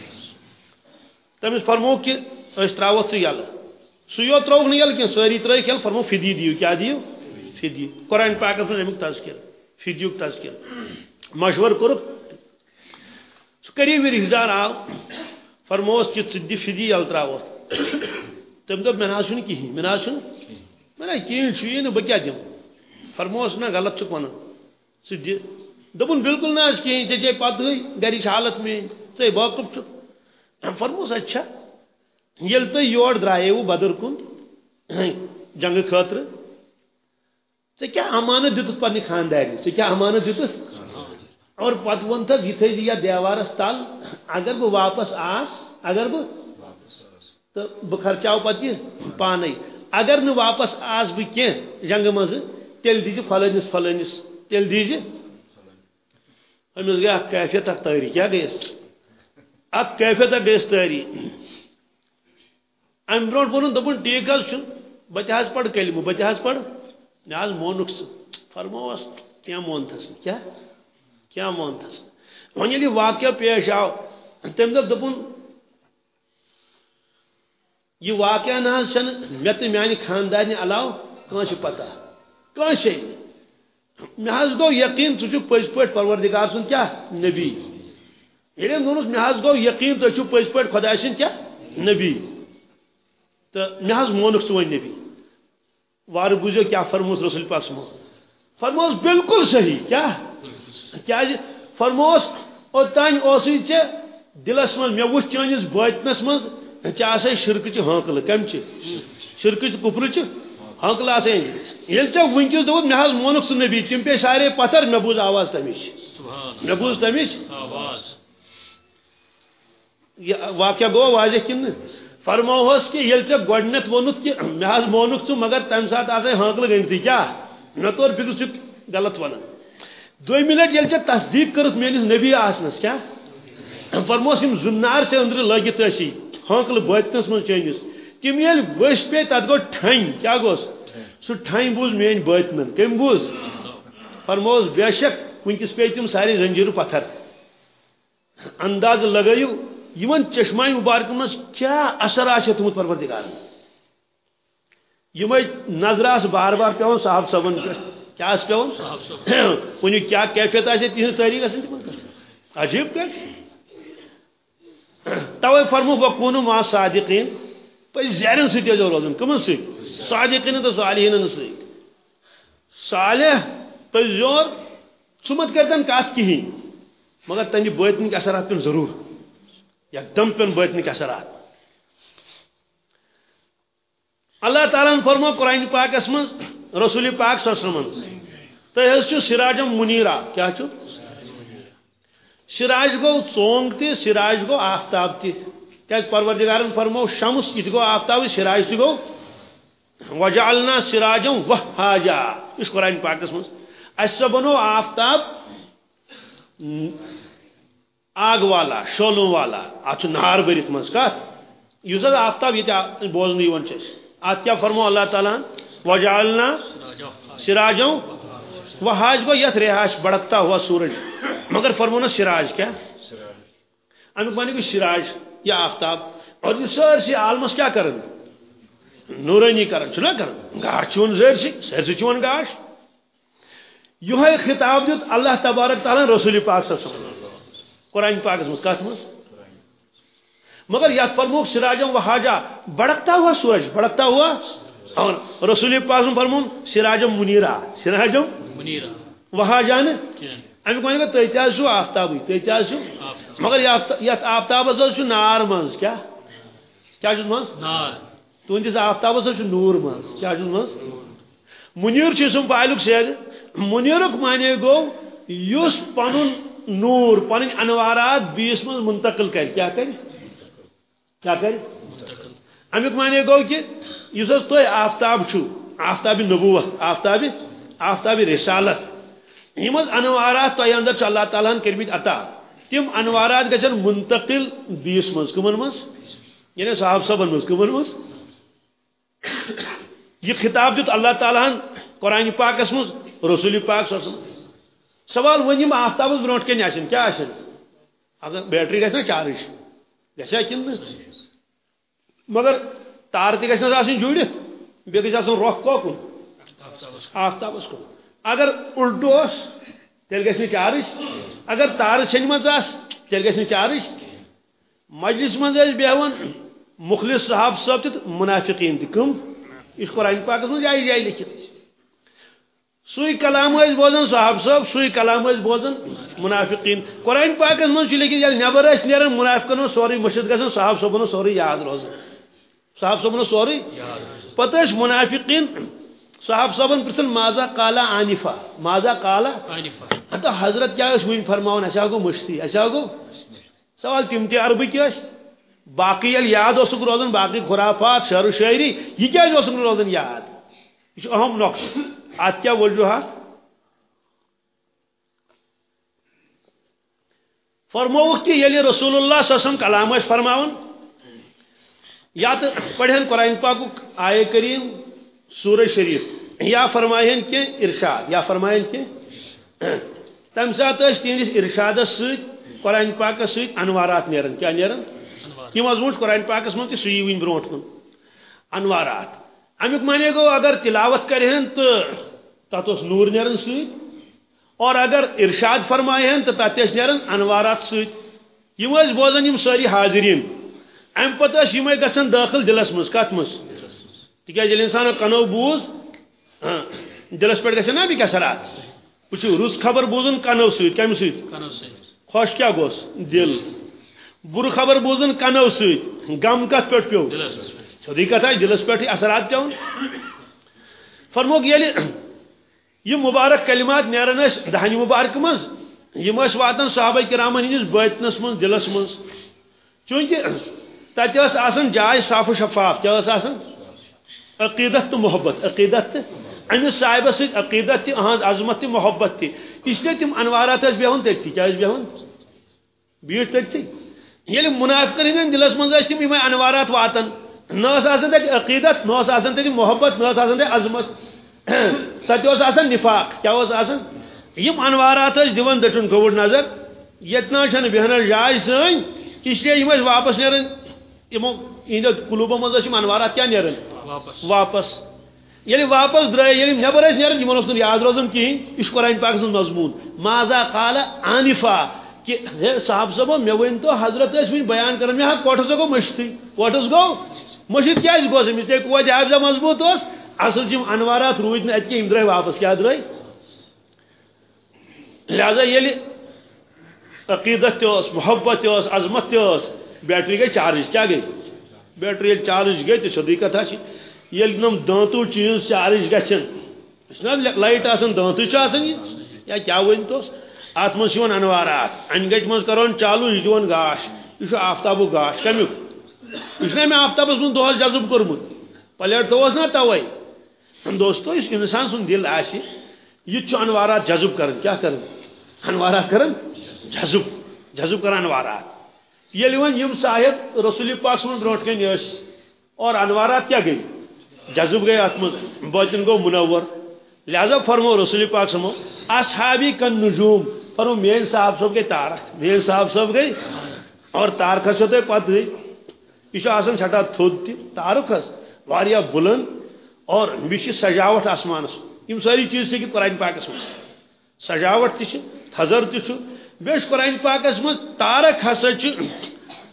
تمس فرمو کہ اس تراوت ژٕ یلہٕ سو تروک نیل کی ساری ترک یل فرمو فدی دیو کیا دیو فدی قرآن پاکس من امیک تذکر فدیوک تذکر مشور کورک سہ قریب رشتہ دار آو فرموس کہ ثہ دی فدی یل تراوت تم دپ مے نہ کہین مے نہ میں نے کہین چھ نا بہ کیا فرموس نا غلط چھ ونان سہ دپن بالکل نا کہین ژے پتہ گرچ حالت میں ژے واقف چھ فرموس اچھا۔ یل تھی یور درائیو بدر کن۔ جنگ خاطر۔ ژے کیا امانت دتت پنہ خاندار ژے کیا امانت دتت اور پتہ ون تھس یہ تھی جی یا دیوارس تل اگر بہ واپس آس، اگر بہ تو بہ خرچاو پتہ یہ پانے اگر نہ واپس آس بہ کی جنگ مز تیل دیجی فلانس فلانس تیل دیجی امس گئی اخ کیفیت اخ تاری کیا گیس اخ کیفیت اخ گیس تاری ام برو وون دپن ٹھیک حظ بہ تہ حظ کلمہ حظ مے حظ مونک سہ فرموس کیا مونتس کیا؟ کیا مونتس ون ییٚلہِ واقعہ پیش آو تٔمۍ دوٚپ دوٚپُن یہِ واقعہ نہ حظ چھنہٕ مےٚ تہٕ میانہِ خاندارنہِ علاوٕ کٲنٛسہِ پتہ کٲنٛسے حظ گوٚو یقیٖن ژٕ چھُکھ پٔزۍ پٲٹھۍ پروردگار سُنٛد کیٛاہ؟ نبی۔ یعنی ییٚلہِ أمۍ ووٚنُس مےٚ حظ گوٚو یقیٖن تُہۍ چھِو پٔزۍ پٲٹھۍ خۄداے سٕنٛدۍ کیٛاہ؟ نبی۔ تو مے حظ مونک ژٕ نبی۔ وار بوٗزِو کیٛاہ فرموس رسول پاک سمو فرموس بالکل صحیح، کیٛاہ؟ کیٛازِ فرموس اوٚتانۍ اوسُے ژےٚ دلس منٛز، مےٚ وُچھ چٲنِس باطنس منٛز ژےٚ آسے شرکٕچہِ ہٲنکلہٕ کمچہِ شرکٕچ کُپرٕچہِ ہٲنکلہٕ آسے ییٚلہِ ژےٚ وٕنکیٚس دوٚپُت مےٚ حظ مونُکھ ژٕ نبی تِم پے سارے پتھر مےٚ بوٗز آواز تمِچ مےٚ بوٗز تمِچ یہِ واقعہ گوٚو واضح کِنہٕ فرموہس کہ یل ٹھیک گۄڈنیتھ وونُت کہ مے حظ مونُک ژٕ مگر تمہِ ساتہٕ آسے ہٲنکلہٕ گٔمتی کیٛاہ مےٚ توٚر ژٕ غلط ونان دوٚیمہِ لٹہِ ییٚلہِ ژےٚ تصدیٖق کٔرٕتھ میٲنِس نبی آسنس کیٛاہ فرموس یِم زُنار ژےٚ أنٛدرٕ لٲگِتھ ٲسی ہٲنکلہٕ بٲتنس منٛز چٲنِس تِم ییٚلہِ ؤسۍ پیٚیہِ تتھ گوٚو ٹھنۍ کیٛاہ گوٚس؟ سُہ ٹھنۍ بوٗز میٲنۍ بٲتنن کٔمۍ بوٗز؟ فرموس بے شک وٕنکیٚس پیٚیہِ تِم سارے زنجیٖرٕ پتھر۔ انداز لگٲیِو، یمن چشمائی مبارک من کیا اثر آ تھوت پروردگار یمے نظر آس بار بار پیون صاحب صبن پہ کیا آس پیون کن کیا کیفیت آ تہذ تاریخ گھن عجیب کیا توے فرمو وکون ما صادقین پہ زیرن سی روزن کمن سی صادقین تو صالحین سی صالح پہ زور ثمت کرتن کات کہین مگر تنی تنہ بٲتن اثرات پن ضرور. یا دم پن بٲتنٕکۍ اثرات اللہ تعالیٰ فرمو قرآن پاکس من رسول پاک صلی اللہ علیہ سسرمن تہ حظ سراجم منیرا کیا چھو سراج گو ژونگ تہ سراج گو آفتاب تہ کیاز پروردگارن فرمو شمس یہ گو آفتاب سراج تہ گو وجعلنا سراجم وہاجا۔ اس قرآن پاکس من اس بنو آفتاب آگ والا شولوں والا ات نار برت مز کت اس آفتاب یہ بوزن ات کیا فرمو اللہ تعالیٰ؟ وجالنا سراجوں وحاج گو یت رہائش بڑکتا ہوا سورج۔ مگر فرمو نا سراج کیا؟ امیک معنی گو سراج۔ یا آفتاب اور یہ سرسی عالمس کیا کرن؟ نورانی کرن چھنا کرن؟ گاش چون زیر سی سر سی چون گاش۔ یہ خطاب دیت اللہ تبارک تعالیٰ رسول پاک صلی اللہ علیہ وسلم قرآن پاکس مز کت مز مگر یا فرموک سراجم و حاجہ بڑکتا ہوا سورج بڑکتا ہوا اور رسول پاک فرمون سراجم منیرا سراجم منیرا وہاں جانے امی کو کہ تہ چھو آفتابی تہ چھو مگر یت آفتاب نار منز کیا؟ کیا نار. تہندس آفتاب نور منز کیا منز؟ منیر سم پایلک سید منیرک معنی گو یس پنن نور پن انوارات بیس من منتقل کر کیا کر کیا کر امیک معنی گو کہ اس تہ آفتاب آفتاب نبوت آفتاب آفتاب رسالت. یم انوارات تہ اندر اللہ تعالیٰ کرمت عطا. تم انوارات گھن منتقل بیس من کمن من یعنی صاحب صبن من کمن من یہ خطاب دیت اللہ تعالیٰ قرآن پاکس من رسول پاک صلی اللہ سوال ون آفتاب برو کن آن کیا آن اگر بیٹری گھر نا چارج گھا کن مگر تار تہ گھس آسن جڑت بیٚیہِ گژھِ آسُن رۄخ آفتابس کُن۔ اگر الٹو گژھِ نہٕ چارٕج اگر تارٕ آسہٕ تیٚلہِ گژھِ نہٕ چارٕج مجلس ٲسۍ بیٚہوان مخلص صحاب تہِ تہٕ منافقیٖن تہِ کٕم یہِ چھُ قرآن پاکس منٛز جایہِ جایہِ لیکھِتھ سُے کلام ٲسۍ بوزان صحاب صٲب سُے کلام ٲسۍ بوزان منافقیٖن. قرآن پاکس منٛز چھُ لیکھِتھ ییٚلہِ نٮ۪بر ٲسۍ نیران منافقن سورُے مٔشِد گژھان صحاب اوس سورُے یاد روزان صحاب اوس سورُے پتہٕ ٲسۍ منافقیٖن صحاب صٲبن پرژھان مازا کالا آنفا؟ مازا کالا ہتہٕ حضرت کیٛاہ ٲسۍ وٕنۍ فرماوان اَسہِ گوٚو مٔشتٕے اَسہِ گوٚو سوال تم تہِ عربٕکۍ ٲسۍ باقٕے ییٚلہِ یاد اوسُکھ روزان باقٕے خُرافات شعر و شٲعری یہ کیٛازِ اوسُکھ نہٕ روزان یاد؟ یہ اہم نۄقص اتھ کیٛاہ وجوہات فرمووُکھ کہ ییٚلہِ رسول اللہ صلی اللہ علیہ وسلم کلام ٲسۍ فرماوان یا تو پڑھن قرآن پاکُک آئے کریم سورہ شریف۔ یا فرمائن کی ارشاد یا فرمائن کی تم سات تہندس ارشادس ست قرآن پاکس ست انوارات نیرن۔ کیا نیرن؟ تم حض وچ قرآن پاکس من سی ون بروٹ کن؟ انوارات۔ امیک مانے گو اگر تلاوت کرہن تو تت نور نیرن ست اور اگر ارشاد فرمائن تو تت نیرن انوارات ست یم بوزن یم ساری حاضرین۔ ام پتہ گھن داخل دلس مز کت مز تکیاز ییٚلہِ انسان کنو بوز دلس پہ گژھِ نا بیٚیہِ کثرات وٕچھو رُس خبر بوزن کنو سۭتۍ کمہِ سۭتۍ خوش کیٛاہ گوس؟ دل۔ بُرٕ خبر بوزن کنو سۭتۍ غم کتھ پٮ۪ٹھ پیوٚو سیوٚدُے کتھ آسہِ دلس پٮ۪ٹھٕے اثرات پیوٚن فرموک ییٚلہِ یِم مُبارک کلمات نیران ٲسۍ دہنہِ مُبارکہٕ منٛز۔ یِم ٲسۍ واتان صحابہ کرامن ہٕنٛدِس بٲطنس منٛز دلس منٛز۔ چوٗنٛکہِ تتہِ ٲس آسان جاے صاف و شفاف کیٛاہ ٲس آسان عقیدت تو محبت، عقیدت امس صاحبہ ست عقیدت تہ اہن عظمت تہ محبت تہ اس لیے تم انوارات اس بیہن تھی کیا اس بیہن بیٹھ یل منافقن ہند دلس مز تم انوارات واتن۔ نس آسان تک عقیدت نس آسان تک محبت نس آسان تک عظمت۔ تتہ آسان نفاق، کیا آسان یم انوارات اس دچن گوڑ نظر۔ یتنا چھن بہن جائے سن اس لیے یم واپس نیرن یمو اند قلوبو مز انوارات کیا نیرن. واپس. یعنی واپس درائے یعنی نبر ٲسۍ نیران یِمن اوس نہٕ یاد روزان کِہیٖنۍ یہِ چھُ قرآن پاک سُنٛد مضموٗن. مازا قال آنفا؟ کہ ہے صاحب صٲبو مےٚ ؤنۍتو حضرت ٲسۍ وٕنۍ بیان کران مےٚ ہا کوٹھس گوٚو مٔشتٕے کوٹھس گوٚو مٔشِد کیٛازِ گوٚو أمِس تے کوتہِ حافظہ مضبوٗط اوس اصل یِم انوارات روٗدۍ نہٕ اَتہِ کینٛہہ یِم درٛاے واپس کیٛاہ درٛاے لہذا ییٚلہِ عقیدت تہِ اوس محبت تہِ اوس عظمت تہِ ٲس بیٹری گٔے چارج کیٛاہ گٔے بیٹری ییٚلہِ چارج گٔے تہٕ سیوٚدُے کتھا چھِ ییٚلہِ نم دٲنتو چیٖز چارج گژھن چھُنہ لایٹ آسان دٲنتٕے چھُ آسان یہِ؟ یا کیٛاہ ؤنۍتوس اَتھ منٛز چھِ یِوان انوارات۔ اَنہِ گَچہِ منٛز کَرون چالوٗ یہِ چھُ دِوان گاش یہِ چھُ آفتابُک گاش کَمیُک یہِ چھُنہ مےٚ آفتابَس منٛز دۄہَس جذب کوٚرمُت پلیٹ تھوٚوُس نا تَوَے دوستو یُس اِنسان سُنٛد دِل آسہِ یہِ تہِ چھُ انوارات جذب کران کیٛاہ کران انوارات کران جذب۔ جذب کران انوارات۔ ییٚلہِ وۄنۍ یِم صاحب رسول پاک صٲبن برونٛٹھ کَنۍ ٲسۍ اور انوارات کیٛاہ گٔے جذب گئی ات باطن گو منور۔ لہذا فرمو رسول پاک سمو اصحابی کن نجوم فرمو مین صاحب صاحب گئی تارک مین صاحب صاحب گئی اور تار کھسو تو گئی یہ آسان سٹھا تھود تہ تارک واریا بلند اور بیش سجاوٹ آسمانس یم ساری چیز سے قرآن پاکس من سجاوٹ تہ تھزر تہ بیش قرآن پاکس من تارک ہسا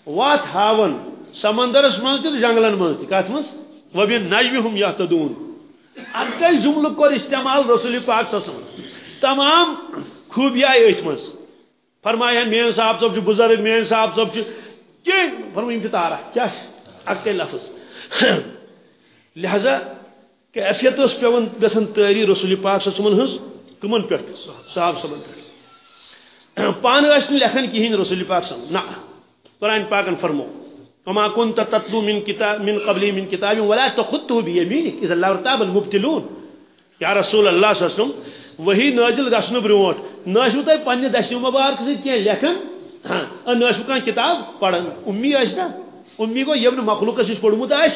وات ہاون سمندرس من تہ جنگلن من تہ کت من وبی نجمہم یہتدون. اکے جملہ کور استعمال رسول پاک صلی اللہ علیہ وسلم. تمام خوبیاں ایت مس فرمایا مین صاحب صاحب چھ بزرگ مین صاحب صاحب چھ کی فرمایا تارا کیا اکے لفظ. لہذا کہ افیت اس پیون گسن تاری رسول پاک صلی اللہ علیہ وسلم کمن پہ صاحب صاحب پہ پان اس لکھن کہین رسول پاک صلی اللہ علیہ وسلم. نہ قرآن پاکن فرمو وما كنت تتلو من كتاب من قبل من كتاب ولا تخطه بيمينك. اذا لا ارتاب المبتلون. يا رسول الله صلى الله عليه وسلم، وہی نازل گھن برو نشو تھی پنہ دشو مبارک سی کی لکھن؟ ہاں نشو کھانا کتاب پڑھن. امی آس نا، امی گو یم مخلوق نش پوڑمت آس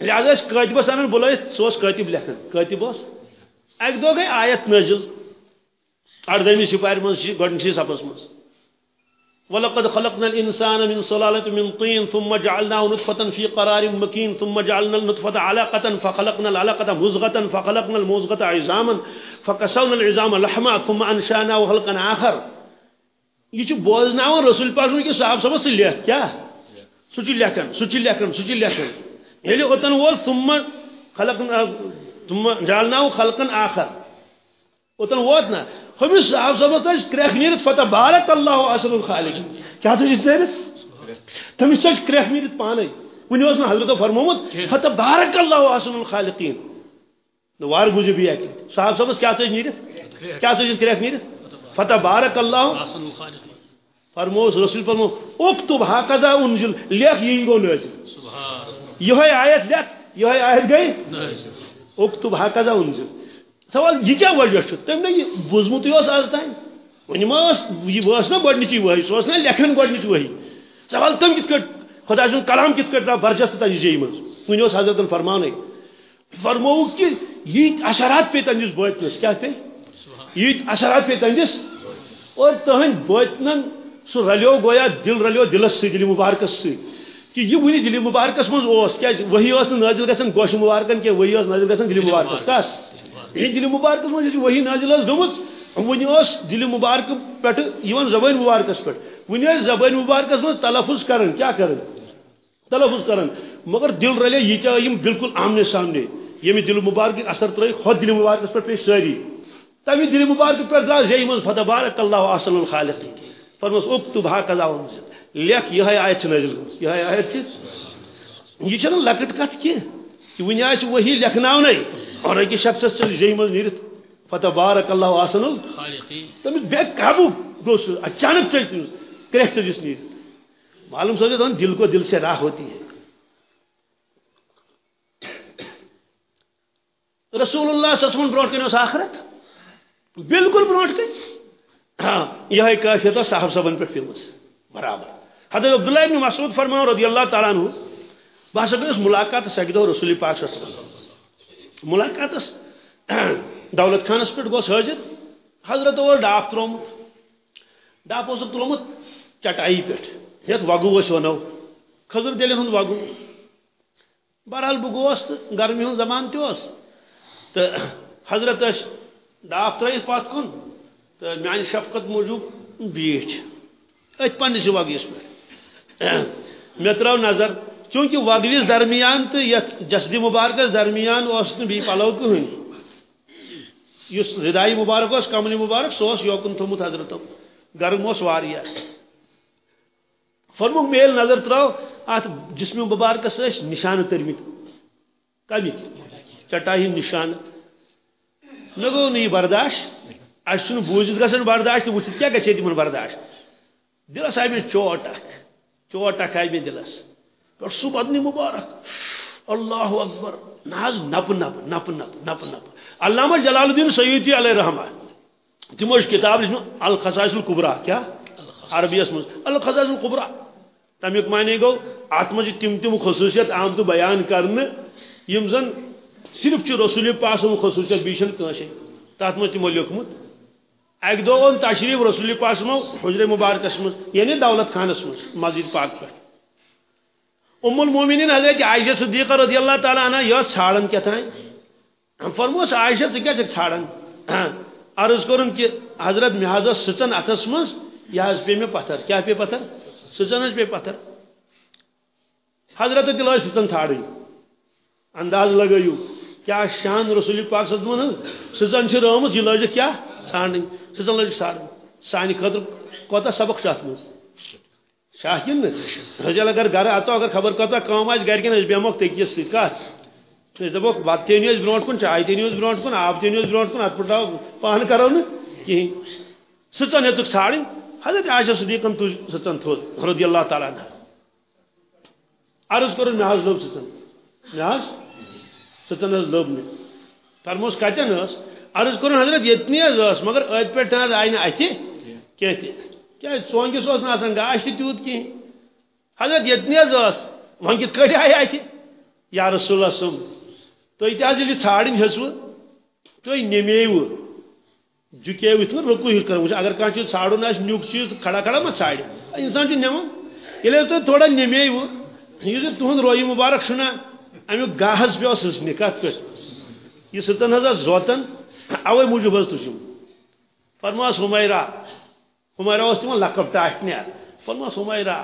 لہذا کاتبس ان بلائت سہ کاتب لکھن. کاتب اس اک دہ گئی آیت نازل. اردہمی سپار من گۄڈنسی صفس مز ولقد خلقنا الإنسان من صلالة من طين ثم جعلناه نطفة في قرار مكين ثم جعلنا النطفة علقة فخلقنا العلقة مزغة فخلقنا المزغة عظاما فكسونا العظام لحما ثم أنشأناه خلقا آخر. یہ بوزناون رسول پاک کہ صاحب صاحب سے لکھ کیا سہ لکھان سہ لکھان سہ لکھان ییٚلہِ اوٚتن وول ثم خلقنا ثم جعلناه خلقا آخر. اوتن ووت نا ہمس صاحب صاحب تج کرک نیرت فتح بارک اللہ اصل الخالق کیا نیرت تمس کرک نیرت پانے ونی اوس حضرت فرمومت فتح بارک اللہ اصل الخالقین وار گوجو بھی ایک صاحب صاحب کیا تج نیرت کیا تج کرک نیرت فتح بارک اللہ اصل الخالقین فرموس رسول فرمو اکتب ہاکذا انزل لکھ یہ گو نازل یہ آیت لکھ یہ آیت گئی اکتب ہاکذا انزل سوال یہ کیا وجہ تم نے یہ بوزمت آز تین ون یہ نا گۄڈنِچی وحی سہ نا لکھان گۄڈنِچ وحی سوال تم کت خدا سن کلام کت کٹ برجست تجھ جی من حضرت فرمانے فرمو کہ یہ اثرات پہ تہندس بوتنس کیا پہ یہ اثرات پہ تہندس اور تہند بوتنن سہ رلیو گویا دل رلیو دلس سی دل مبارکس سی۔ کہ یہ ونی دل مبارکس مز کیا وہی نازل گوش مبارکن کی وہی نازل گھن دل مبارکس کس یہ دل مبارکس مجھے وہی نازل اس گمس ونی دل مبارک پٹ یوان زبان مبارکس پٹ ونی اس زبان مبارکس مز تلفظ کرن۔ کیا کرن؟ تلفظ کرن۔ مگر دل رلے یہ بالکل آمنے سامنے۔ یم دل مبارک اثر ترئی خود دل مبارکس پٹ پیش ساری۔ تمی دل مبارک پر درا زی من فتبارک اللہ احسن الخالق فرمس اکتب هكذا لکھ یہ آیت نازل یہ آیت یہ لکٹ کت کی کہ ونی آس وہی لکھناونے اور اکہ شخص چل جی من نیرت۔ فتح بارک اللہ آسن تمس بے قابو گو اچانک چل تمس کریکھ تجس نیرت۔ معلوم سمجھے دل کو دل سے راہ ہوتی ہے۔ رسول اللہ صلی اللہ علیہ وسلم برونٹ کنو آخرت۔ بالکل برونٹ کن یہ کافیت صاحب صبن پہ فیمس۔ برابر۔ حضرت عبداللہ ابن مسعود فرماؤ رضی اللہ تعالیٰ عنہ۔ بہت گس ملاقات سکہ دو رسول پاک صلی اللہ علیہ وسلم۔ ملاقات دولت خانس پہ گوس حاضر حضرت اور ڈاف ترومت ڈاف اس ترومت چٹائی پہ یت وگو اس ونو خضر دلن ہند وگو بہرحال بہ گوس تو گرمی ہند زمان تس تو حضرت ڈاف ترت پت کن۔ تو میان شفقت موجود بیٹھ۔ ات پنس وگیس پہ مے ترو نظر۔ چونکہ وگلس درمیان تو یت جسد مبارکس درمیان اس بی پلو کہین اس ردائی مبارک اس کمل مبارک سو یوکن تھومت حضرت گرم اس واریا میل نظر ترو ات جسم مبارکس اس نشان ترمت کمت چٹائی نشان۔ نگو نی برداشت۔ اس بوزت گھن برداشت وچت کیا گھے تمہ برداشت۔ دلس آئی مے چوٹ اخ چوٹ اخ آئی مے دلس پہ سہ بدنی مبارک۔ اللہ اکبر۔ ناز نپ نپ نپ نپ نپ نپ علامہ جلال الدین سیدی علیہ رحمہ۔ تمو کتاب لکھن الخصائص القبرا کیا؟ عربیس مز الخصائص القبرا تمیک معنی گو ات مجھ تم تم خصوصیت آمت بیان کرنے یم زن صرف چھ رسول پاک سن خصوصیت بیشن کنشے۔ تات مجھ تمو لیکھمت اک دو تشریف رسول پاک سمو حجر مبارکس مز یعنی دولت خانس مز مسجد پاک پہ ام المومنین حضرت عائشہ صدیقہ رضی اللہ تعالیٰ عنہ یہ چھاڑن کیا تھا؟ فرموس عائشہ سے کیا چھاڑن؟ عرض کرن کہ حضرت محاذ سچن اتس مز یہ پہ میں پتھر، کیا پہ پتھر؟ سچن پہ پتھر۔ حضرت دل سچن ژھاڑی انداز لگیو کیا شان رسول پاک صلی اللہ علیہ وسلم سچن چھ رامس یہ لج کیا؟ ژھانڈن سچن لج ژھانڈن سانہ خاطر کوتا سبق چھ مز شاہین رجل اگر گھر اچو اگر خبر کتا کام آس گرکن اس بیموک تکیس سی کت اس دپوک بت تھی نیوس برونٹ کن چائے تھی نیوس برونٹ کن آب تھی نیوس برونٹ کن ات پٹاو پان کرو نا۔ کہین سچن ہتک ژھاڑن حضرت عائشہ صدیقن تج سچن تھوز رضی اللہ تعالیٰ عنہ۔ عرض کرن مے حظ لوب سچن۔ مے حظ سچن حظ لوب مے فرموس کتن اس عرض کرن حضرت یتنی حظ مگر ات پہ آئی نا اتہ کہتے۔ کیا سونگس اس آسان گاش تیوت کی۔ حضرت یتنی حظ وۄنۍ کِتھ کٲٹھۍ آیہِ اَتہِ یا رسول اللہ صم تُہۍ تہِ حظ ییٚلہِ ژھانڈٕنۍ ہیٚژوٕ تُہۍ نِمیوٕ جُکیو یِتھ پٲٹھۍ رُکو یِتھ کٔنۍ وٕچھ اگر کانٛہہ چیٖز ژھانڈُن آسہِ نیُک چیٖز، کھڑا کھڑا ما ژھانڈِ انسان چھ نمان یل تو تھوڑا نمے وہ یہ تہد روی مبارک چھنا امیک گاہس پہ سسنی کت پہ یہ ستن حضا زوتن، اوے موجود حض تجھم فرماس حمیرہ حمیرہ اس تمہیں لقب ٹاٹنیا فرماس حمیرہ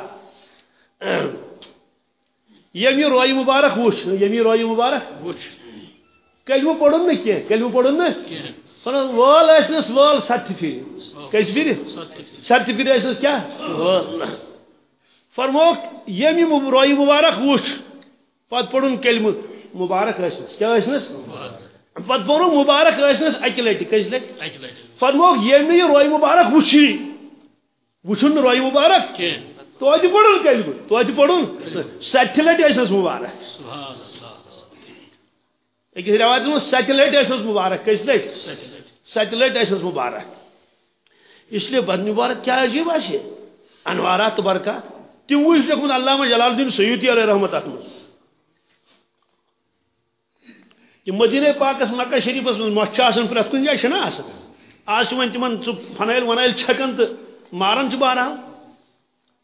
یم روی مبارک وچ یم روی مبارک وچ کلمہ پڑھن نہ کی کلمہ پڑھن نہ فرماس وال اسنس وال سرٹیفکیٹ کیس پھر سرٹیفکیٹ اسنس کیا؟ وال فرموک یم یہ روی مبارک وچ پت پڑھن کلمہ مبارک اسنس کیا اسنس پت پڑھن مبارک اسنس اکہ لٹہ کس لٹہ فرموک یم یہ روی مبارک وچھی وچھن روی مبارک کی تو پڑھن جی کلمہ تو پڑھن سٹھ لٹہ مبارک۔ ایک روایت میں سٹھ لٹہ اسنس مبارک۔ کس لٹہ سٹھ لٹہ اسنس مبارک۔ اس لیے بد مبارک کیا عجیب ہے۔ انوارات برکات تم وچ لیکن علامہ جلال الدین سیوتی علیہ رحمت اتم کہ مدینہ پاکس مکہ شریفس من مچھ آسان پرت کن جائے چھنا آسان آج ون تمن ثہ فنائل ونائل چھکن تو مارن چھ بارہ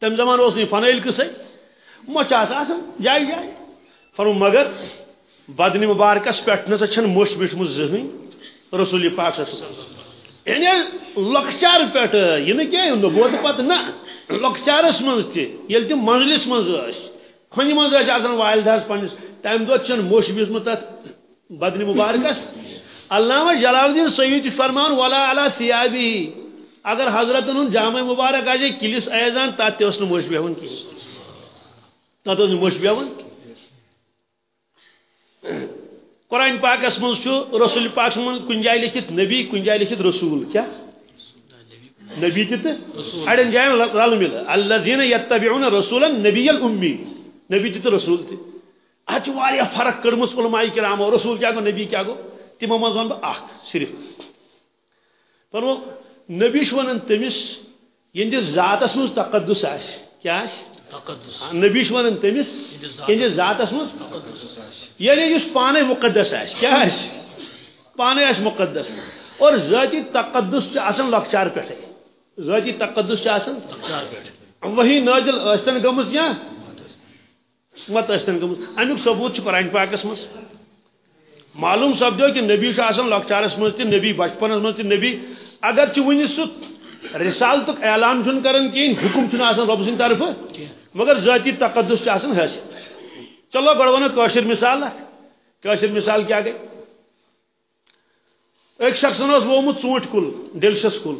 تم زمان اس نہیں فنائل مچھ آسان جائے جائے فرمو، مگر بدن مبارکس پہ نسا چھن مش بٹمت زہین رسول پاک صلی اللہ علیہ وسلم۔ یعنی لکچار پہ یعنی یہ نہ نبوت پتہ نہ۔ لکچارس من تم منزلس من کھن من والدہس پنس تمہ دہ چھ موش بیسمت تر بدن مبارکس علامہ جلال الدین سعید فرمان، ولا علی ثیابی اگر حضرت ان جامع مبارک آجے کلس ایزان تات تہ موش بیہون کی. تات موش بیہون قرآن پاک پاکس من رسول پاک من کن جائے لکھت، نبی کن جائے لکھت رسول. کیا؟ نبی تہ اڑن جائن رل مل الذين يتبعون رسولا نبي الامي نبی تہ رسول تہ اتھ واریہ فرق کڑمس علماء کرام، رسول کیا گو، نبی کیا گو؟ تمو مز ون اخ صرف. فرمو نبی ونان تمس یہندس ذاتس مز تقدس آس کیا تقدس. نبی ونان تمس یہندس ذاتس مز یعنی اس پانے مقدس آس کیا پانے آس مقدس. اور ذاتی تقدس آسان لکچار پٹھے ذاتی تقدس وہی نازل اشتن گمز یا؟ مت اشتن گمز. امیک ثبوت قرآن پاکس مز. معلوم سپدو کہ نبی آسان لکچارس مز تہ نبی بچپنس مز تہ نبی اگر ون سہ رسالتک اعلان چھ کران کہین حکم چھ آسان رب سند طرف مگر ذاتی تقدس آسان حاصل چلو گڑ ونو کاشر مثال کاشر مثال کیا گئی؟ ایک شخص وومت ژوٗنٛٹھۍ کُل، ڈیلشس کُل،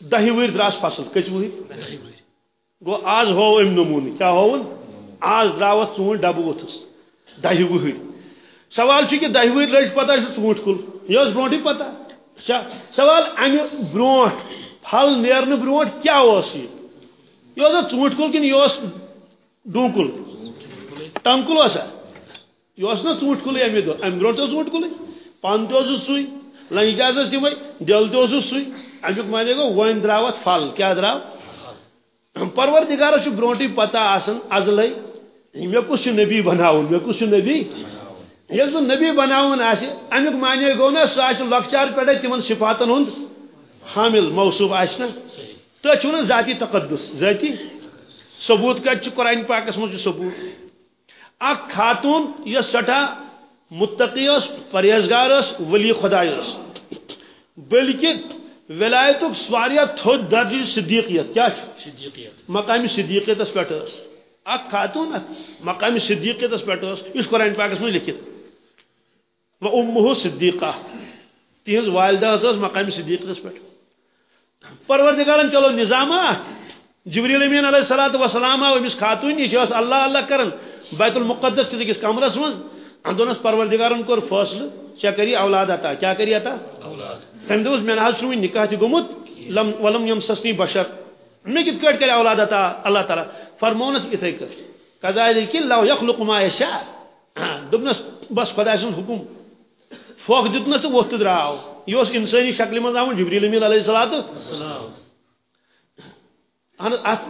دہی ور دراس فصل کچ وہر گو، آز ہو ام نمون کیا ہون آز دراوس ژون ڈبہ وتھس دہی وہر سوال کہ دہی ور لج پتہ ژونٹ کل یہ برونٹھی پتہ سوال ام برونٹ پھل نیرن برونٹ کیا یہ یہ ژونٹ کل کن یہ ڈونکل ٹنکل وسا یہ نا ژونٹ کل امہ دہ ام برونٹ ژونٹ کل پن تہ سُے لنجاس تمے دل تہ سی امیک مانے گو ون درات پھل کیا درو پروردگار برونٹی پتہ آسان مے کس نبی بناون مے کس نبی یل سہ نبی بناون آسہ امیک مانے گو نا سہ لکچار پہ تمن صفاتن ہند حامل موصوف آس نا؟ تو چھو نا ذاتی تقدس ذاتی؟ ثبوت کت قرآن پاکس مجھ ثبوت اخ خاتون یہ سٹھا متقی اس پرہیزگار اس ولی خدا اس۔ بلکہ ولایت واریہ تھود درجہ صدیقیت کیا صدیقیت۔ مقامی صدیقیت اس پہ اخ خاتون مقامی صدیقیت اس پہ اس۔ قرآن پاکس میں لکھت و امہ صدیقہ تہذ والدہ اس مقامی صدیقیت اس پہ پروردگارن چلو نظام جبریل امین علیہ الصلوۃ والسلام امس خاتون نش اللہ اللہ کرن. بیت المقدس کس کس کمرس من دونس پروردگارن کور فاصل. کیا کری اولاد عطا کیا کری عطا اولاد. تم دوس میں حضرت چھوی نکاح تہ گومت لم ولم یم سسنی بشر. میں کت کٹ کری اولاد عطا اللہ تعالی. فرمونس اتھے کٹ. کذالک اللہ یخلق ما یشاء. دبنس بس خدا سن حکم. فوق دتنس وقت دراو یہ انسانی شکل من آمن جبریل امین علیہ الصلوۃ والسلام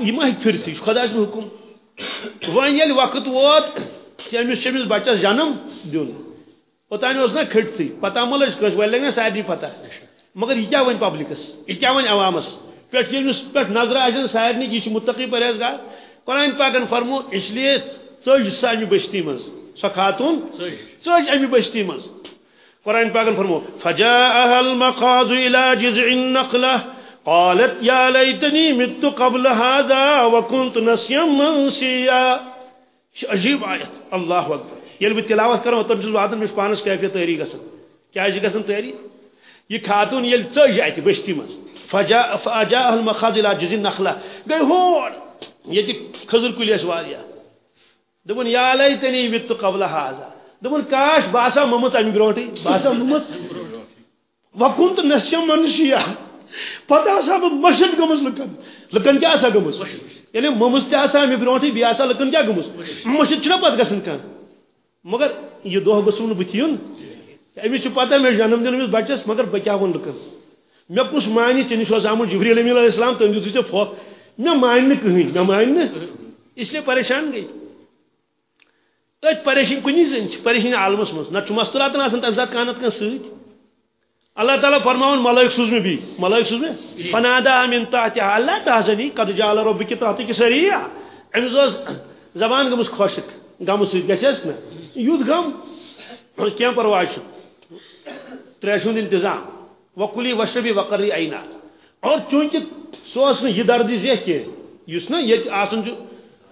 یہ ما پھرتی خدا حکم۔ وۄنۍ ییٚلہِ وقت ووت أمِس چھُ أمِس بَچَس جنم دیُن اوٚتانۍ اوس نا کھٔٹتھٕے پتہ کٲنٛسہِ وۄنۍ لگہِ نا سارنٕے پتہ۔ مگر یہِ کیٛاہ وَنہِ پبلِکس یہِ کیٛاہ وَنہِ عوامس پہ پہ نظر آن سارے یہ متقی پرہیزگار۔ قرآن پاکن فرمو اس لیے ثج سانہ بستی من سو خاتون ثج امہ بستی من قرآن پاکن فرمو فجاءها المخاض إلى جذع النخلة قالت يا ليتني مت قبل هذا وكنت نسيا منسيا. عجیب آیت اللہ اکبر یل بہ تلاوت کرو تم چھس واتن مش پانس کیفیت تیاری گژھن کیا گژھن تیاری یہ خاتون یل ژج اتہ بستی من فجاء فجاء المخاض إلى جذع النخلة. گئی ہور یہ کھزر کلیس واریا دپن یا لیتنی مت قبل هذا. دپن کاش باسا ممت امہ برونٹی باسا ممت. وکنت نسیم منشیا. پتہ آسا بہ مشد گمس لکن. لکن کیا آسا گمس یعنی ممس تہ آسا امہ برونٹی بی آسا لکن کیا گمس مشد چھنا پتہ گسن کان؟ مگر یہ دہ گسون بت یون امس پتہ مے جنم دن بچس، مگر بہ کیا ون لکن. مے کس مانی چنش اوس آمت جبریل امین علیہ السلام تم دیت ژے فوق مے مان کہین مے مان اس لیے پریشان گئی. ات پریشان کنی زن پریشانی عالمس مز نہ مستورات تمہ سات کانت کان ست اللہ تعالیٰ فرماون ملائک سوز میں بھی۔ ملائک سوز میں؟ فنادا من تحت اللہ تحزنی قد جعل ربک تحت کی سریع امس اوس زبان گمس خوشک غم ست گژھس نا یوت غم۔ کیا پرواہ چھ؟ تریشن انتظام۔ وکلی وشربی وقری اینا اور چونکہ سو یہ درد زیہ کی اس نا یہ آسن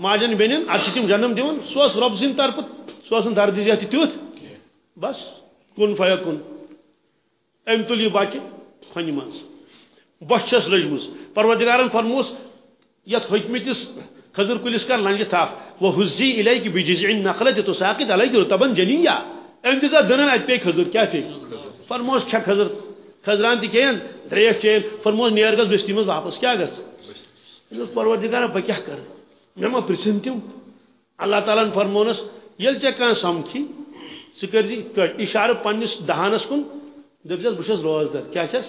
ماجن بین اتہ تم جنم دون سہ رب سند طرف سہ درد زیادہ تیت بس کن فیا کن. ام تل یہ بچہ فن من بس چھس لجمس پروردگارن فرموس یت حکمتس خضر کلس کر لنجہ تھپ وہ حزی الے کہ بجز نقل تو ساقت علیہ رتبن جنیا. ام دزا دنن ات پی خضر کیا پی فرموس کھا خضر. خضران تہ کین تریش چین. فرموس نیر گس بستی مز واپس کیا گس پروردگار بہ کیا کر. مے ما پرسن تم اللہ تعالیٰ فرمونس، یل ٹھیک کان سمکھی سہ جی اشارہ پنس دہانس کن دپس بس روزدر کیا چھس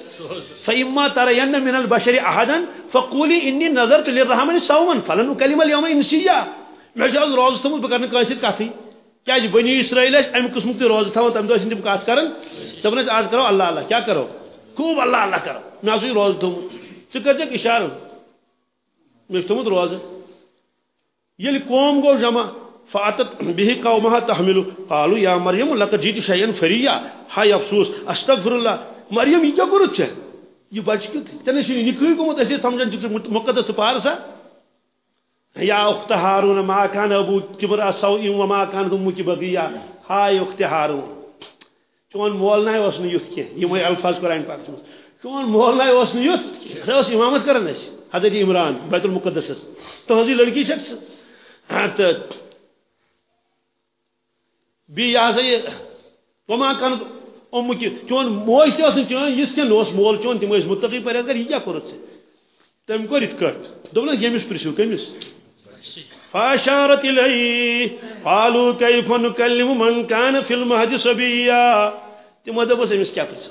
فإما ترين من البشر احدا فقولي اني نظرت للرحمن صوما فلن اكلم اليوم انسيا مے چھ روز تھومت بہ کرن کٲنٛسہِ کتھٕے کیازِ جی بنی اسرائیل ٲسۍ امہِ قٕسمُک تہِ روزٕ تھاوان تمہِ دۄہ ٲسۍ تِم کتھ کران دپان ٲسۍ آز کرو، اللہ اللہ، کیا کرو؟ خوب اللہ اللہ کرو۔ مےٚ ہسا چھُ روزٕ تھومُت ژٕ جی کٔرزٮ۪کھ اشارٕ مےٚ چھُ تھومُت روزٕ یل قوم گو جمع فاتت به قومها تحمل قالوا يا مريم لقد جئت شيئا فريا هاي افسوس استغفر الله مریم، یہ کیا کرت چھ یہ بچ کیت تنے شنی نکوی گومت اسی سمجھن چھ مقدس پارسا؟ یا اخت هارون ما كان ابو كبر سوء وما كان امك بغيا هاي اخت هارون چون مول نہ اوس نہ یت کی یم الفاظ قران پاک چھ چون مول نہ اوس نہ یت سو امامت کرن اس حضرت عمران، بیت المقدس تو ہزی لڑکی شخص. تو بی یہ سا یہ وما کان ام چون موج تہ چون یس کن اس مول چون تم اس متقی پرہیزگار یہ کیا کرت سے؟ تم کور ات کٹ دوبل یمس پرسو کمس فاشارت الی قالوا كيف نكلم من كان في المهد صبيا تم دبس امس کیا پرس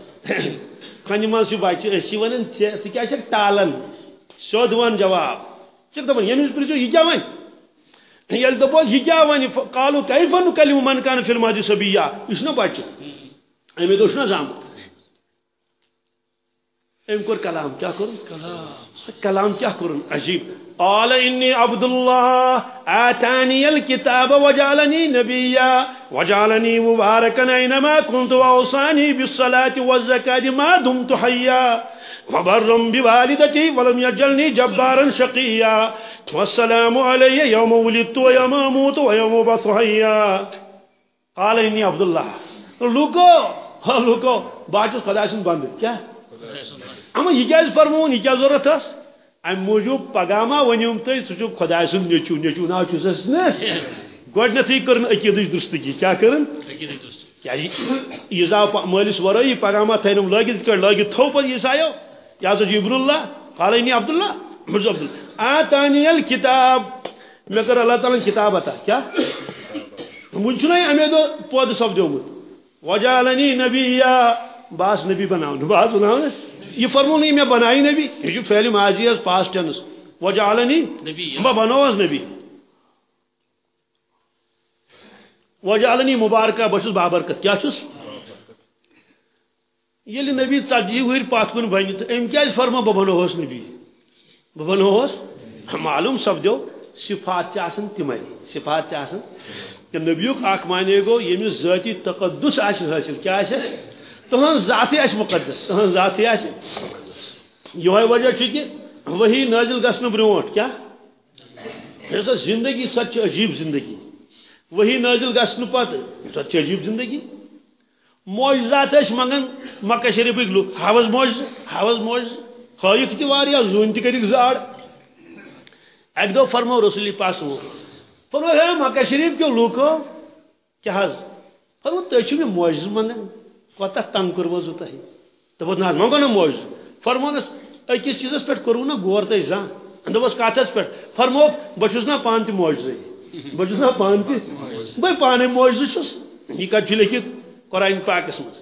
کنہ من سی بچ اسی ونن ژ کیا چھ ٹالن سود ون جواب چھ دپن یمس پرسو یہ کیا ون یل دپوس یہ کیا ون قالو کیف نکلم من کان فی الماضی صبیا اس نہ بچ امی دوش نہ زام ام کور کلام کیا کرن کلام کلام کیا کرن عجیب قال انی عبد الله آتانی الكتاب وجعلني نبيا. وجعلني مباركا أينما كنت وأوصاني بالصلاة والزكاة ما دمت حيا. وبرا بوالدتي ولم يجلني جبارا شقيا. والسلام علي يوم ولدت ويوم أموت ويوم أبعث حيا. قال إني عبد الله. لوکو لوکو باچس خدا سن بند کیا؟ اما یہ کیا فرمون یہ کیا ضرورت ہے ام موجود پگاما ونیم تھی سہ خدا سن نیچو نیچو نا چھس نا گۄڈنیتھٕے کٔرٕن عقیٖدٕچ درستگی. کیٛاہ کٔرٕن؟ کیٛازِ یہِ زاو مٲلِس ورٲیی پگاما تھٲینم لٲگِتھ یِتھ کٲٹھۍ لٲگِتھ تھوٚو پَتہٕ یہِ یا سا جبر اللہ قالینی عبداللہ مرز عبداللہ آتانی الکتاب میں کر اللہ تعالیٰ کتاب عطا کیا ون چھُنا امی دۄہ پٲدٕ سپدیومُت وجالنی نبی یا باس نبی بناون. باس بناون. یہ فرمون میں بنائی نبی۔ یہ جو فعل ماضی ہے پاسٹ ٹینس وجالنی نبی میں بنوس نبی۔ وجالنی مبارکہ بس بابرکت کیا چھس یل نبی ژتجی وہر پات کن بن تو ام کیا فرما بہ بنوس نبی؟ بنوس معلوم سپدو صفات آسان تمے صفات آسان کہ نبیک اخ مانے گو یمس ذاتی تقدس آس حاصل۔ کیا آس تہن ذاتی آس مقدس، تہن ذاتی آس یہ وجہ کہ وہی نازل گھن برونٹ کیا؟ سا زندگی سچ عجیب زندگی. وہی نازل گھن پتہ سچ عجیب زندگی. معجزات منگان مکہ شریف لوگ حوض موج حوض موج ہائک تہ زون تہ کرک زاڑ. اک دو فرمو رسول پاس وہ فرمو ہے مکہ شریف کے لوکو، کیا حض؟ فرمو تہ چھو میں معجز منگان کوتا تنگ کروزو تہ دپوس نہ منگو نا معجز فرمو نس اکس چیزس پہ کرو نا غور تہ زان دپوس کاتس پہ فرمو بچس نا پان تہ معجزے بچس نا پان تہ بے پانے معجز چھس یہ کت لکھت قرآن پاکس مز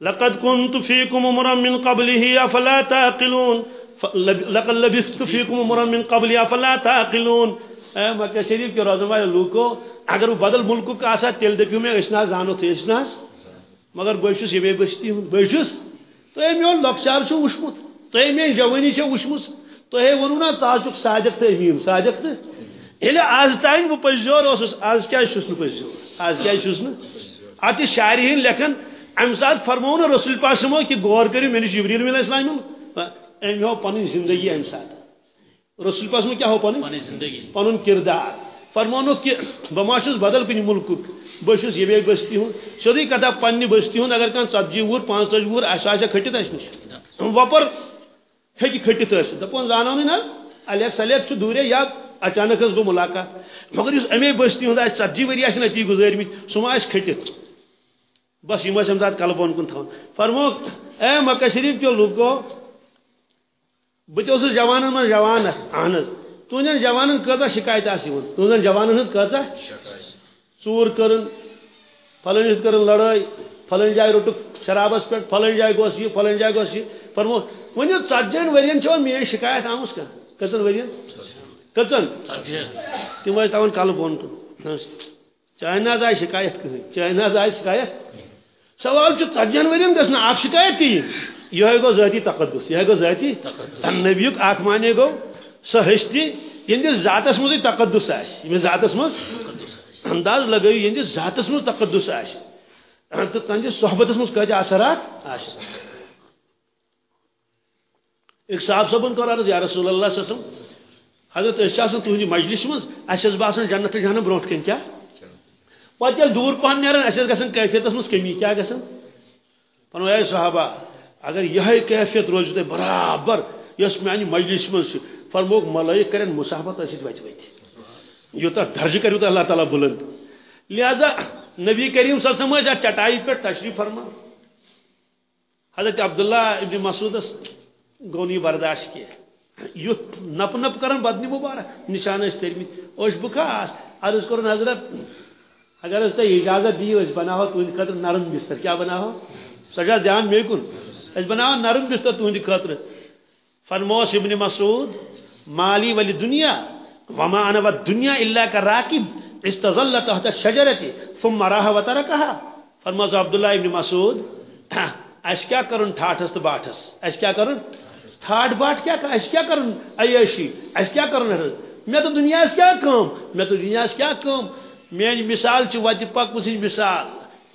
لقد كنت فيكم امرا من قبله افلا تعقلون لقد لبثت فيكم امرا من قبله افلا تعقلون اے مکہ شریف کے روزن والے لوکو اگر وہ بدل ملک کا آسا تیل دکیو میں اشنا زانو تھے اشنا مگر بشس یہ بستی ہوں بشس تو اے میون لکچار تو اے میون جوانی تو اے ونو نا تاجک صادق تے امیم صادق تے؟ ییٚلہِ آز تانۍ بہٕ پٔزیور اوسُس آز کیٛازِ چھُس نہٕ پٔزیور آز چھُس نہٕ اتہ شاعری ہند لکھن ام سات فرمو نا رسول پاسمو کہ غور کرو میں جبریل علیہ السلام ام ہو پن زندگی ام سات رسول پاسمو کیا ہو پن زندگی. پن کردار. فرمونو کہ بہت بدل کن ملک بہس یہ بستی ہوں سیودی کتھا پنہ بستی ہوں اگر کھانا ژتجی وُہر پانچ تجی وُہر آسا کھٹت اس نش۔ وپر ہیکہ کھٹت دپون زانو نا الیک سلیک دورے یا اچانک گو ملاقات۔ مگر اس امی بستی ہوں ژتجی وری آ تی گزارمت سہ ما کھٹت بس یہ سمزاد کل بون کن تھون فرمو، اے مکہ شریف کے لوگو بہت جوان من جوان اہن تہذین جوان کتا شکایت آن تہذین جوان ہز کتا ژور کرن، پھلن کرن لڑائی، پھلن جائے روٹک شرابس پہ پھلن جائے گوس یہ پھلن جائے گوس یہ فرمو، ونیو ژتجین ورین چھ میری شکایت آمس کن ورین؟ کتن تم تمن کل بون کن. چاہے نہ آئی شکایت کہیں چاہے نہ شکایت. سوال ژتجی ورین گھن اخ شکایت تی یہ گو ذاتی تقدس، یہ گو ذاتی نبی اخ مانے گو سہ ہستی یہندس یعنی ذاتس مز تقدس آس یعنی ذاتس مز انداز لگو یہندس یعنی ذاتس مز تقدس آس تو تہندس صحبتس مز کتہ اثرات آس ایک صاحب صبن کر عرض یا رسول اللہ صلی اللہ علیہ وسلم، حضرت اشیاء تہندی مجلس مز اس باسان جنت جہنم برونٹ کن کیا؟ پتہ دور پہن نیران اس گھن کیفیت مز کمی کیا گھن پنو اے صحابہ، اگر یہ کیفیت روز تھی برابر یس میانہ مجلس مز فرموک ملائک کرن مصاحبت اس وچ وچ یوتا درج کریو اللہ تعالی بلند۔ لہذا نبی کریم صلی اللہ علیہ وسلم چٹائی پہ تشریف فرما۔ حضرت عبداللہ ابن مسعود گونی برداشت کیا یت نپ نپ کرن بدنی مبارک۔ نشان اس ترمت اوش بکاس عرض کرن حضرت، اگر اس تھی اجازت دی اس بناو تہند خاطر نرم بستر۔ کیا بناو سجا دھیان مے کن اس بناو نرم بستر تہند خاطر فرموس ابن مسعود مالی ولی دنیا، وما انا والدنیا الا كراكب استظل تحت الشجره ثم راها وتركها فرموس عبداللہ ابن مسعود اس کیا کرن ٹھاٹس تو باٹس اس کیا کرن؟ ٹھاٹ باٹ کیا اس کیا کرن؟ عیاشی اس کیا کرن؟ میں تو دنیا اس کیا کام؟ میں تو دنیا اس کیا کام؟ میری مثال چھ وتہ پک سن مثال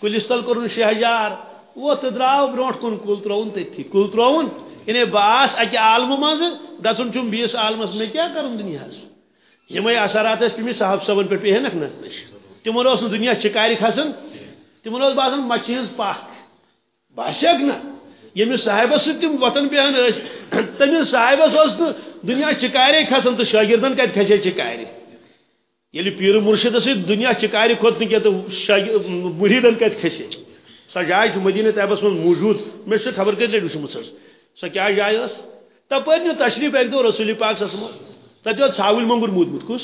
کلس تل کور شہجار، وہ تو درو بروٹ کن کل ترون تھی، کل ترون یعنی باس اکہ عالم مز گھن چم بیس عالمس میں کیا کرن دنیا یمے اثرات پہ صاحب صبن پہ پیہنک نا تمن اس دنیا چکار کھسان تمن باسان مچھ ہز پاک۔ باسک نا۔ یمس صاحبس ست تم وطن پیہن تمس صاحبس اس دنیا چکارے کھسان تو شاگردن کت کھسے چکارے یلی پیر مرشد سی دنیا چکاری کھوت نہ تو مریدن کت کھسے سا جائے مدینہ طیبس من موجود۔ میں خبر کت لٹی وچمت سا کیا جائے اس؟ تپر نیو تشریف ایک دو رسول پاک سس مو تتہ ژھاوٕلۍ مونٛگُر موٗدمُت کُس؟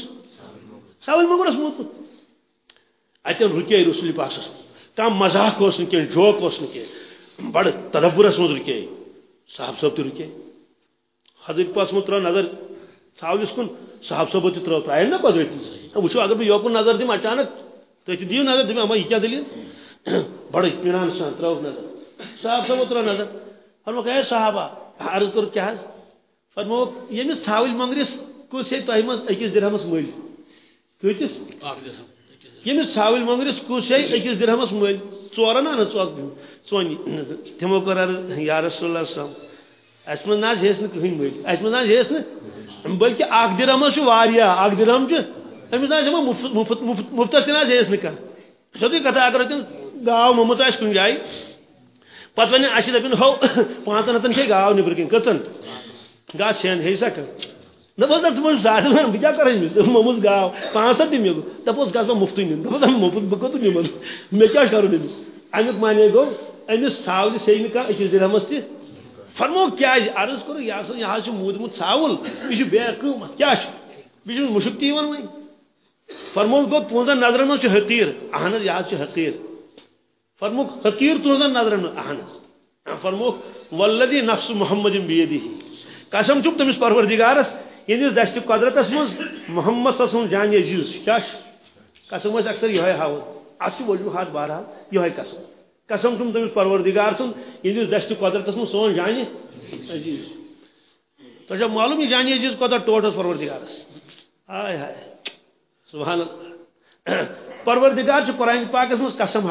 ژھاوٕلۍ مونٛگُر اوس موٗدمُت اتٮ۪ن رُکے رسول پاک سس کانٛہہ مذاق اوس نہٕ کینٛہہ جوک اوس نہٕ کینٛہہ بڑٕ تدبرس منٛز رُکے۔ صاحب صٲب تہِ رُکے۔ حضرت پاس مو ترٛٲو نظر ژھاولِس کُن صاحب صٲب تہِ ترٛٲو ترٛایَن نا قدرتی وٕچھو اگر بہٕ یوکُن نظر دِمہٕ اچانک تُہۍ تہِ دِیِو نظر دِمہٕ اما یہِ کیٛاہ دٔلیٖل؟ بڑٕ اطمینان سان ترٛٲوُکھ نظر۔ صاحب صٲبو ترٛٲو نظر۔ فرموکھ اے صحابہ عرض کوٚر کیٛاہ حظ فرمو یمس ژھاوٕلۍ مۄنگرِس کُس ہے تۄہہِ منٛز أکِس درہمس مٔلۍ کۭتِس ییٚمِس ژھاوٕلۍ مۄنگرِس کُس ہے أکِس درہمس مٔلۍ ژورن ژونہِ تِمو کوٚر عرض یا رسول اللہ صلی اَسہِ منٛز نہ حظ ہیٚس نہٕ کٕہٕنۍ مٔلۍ اَسہِ منٛز نہ حظ ہیٚس نہٕ بٔلکہِ اکھ درہم حظ چھُ واریاہ اکھ درہم چھُ أمِس نہ حظ ہٮ۪مو مُفت مُفتس تہِ نہ حظ ہیٚس نہٕ کانٛہہ سیوٚدُے کتھا اگر تٔمِس گاو مٔمٕژ آسہِ کُنہِ جایہِ پتہٕ وَنہِ اَسہِ دَپن ہو پانٛژن ہتن چھے گاو نیٚبرٕ کِنۍ کٔژن گا سین ہے سا کر دپس ژٕ مہ زیادٕ ون بہٕ کیٛاہ کرٕ أمِس مٔمٕژ گاو پانٛژھ ہتھ دِ مےٚ دپوس گژھ بہٕ مُفتٕے نِن دپس مُفت بہٕ کوٚت نِمن مےٚ کیٛاہ چھُ کرُن أمِس امیُک معنی گوٚو أمِس ژھاولہِ سیٚیہِ نہٕ کانٛہہ أکِس درہمس تہِ فرمو کیٛازِ عرض کوٚر یہِ ہسا یہِ حظ چھُ موٗدمُت ژھاوُل یہِ چھُ بے قۭمتھ کیٛاہ چھُ بیٚیہِ چھُنہٕ مُشُک تہِ یِوان وۄنۍ فرمو گوٚو تُہنٛزن نظرن منٛز چھُ حقیٖر اہن حظ یہِ حظ چھُ حقیٖر۔ فرموک حقیٖر تُہنٛزن نظرن منٛز اہن فرموک ولدی نفس محمد بیدی قسم چھُم تٔمِس پروردِگارس یِہنٛدِس دشتہِ قۄدرتس منٛز محمد صلی اللہ سُنٛد جان عزیٖز کیٛاہ چھُ قسم ٲسۍ اکثر یِہوے ہاوان اتھ چھُ وجوہات بہرحال یِہوے قسم قسم چھُم تٔمِس پروردِگار سُنٛد یِہنٛدِس دشتہِ قۄدرتس منٛز سون جانہِ عزیٖز تۄہہِ چھا معلوم یہِ جانہِ عزیٖز کوتاہ ٹوٹھ اوس پروردِگارس ہاے ہاے سبحان اللہ. پروردِگار چھُ قرآن پاکس منٛز قسم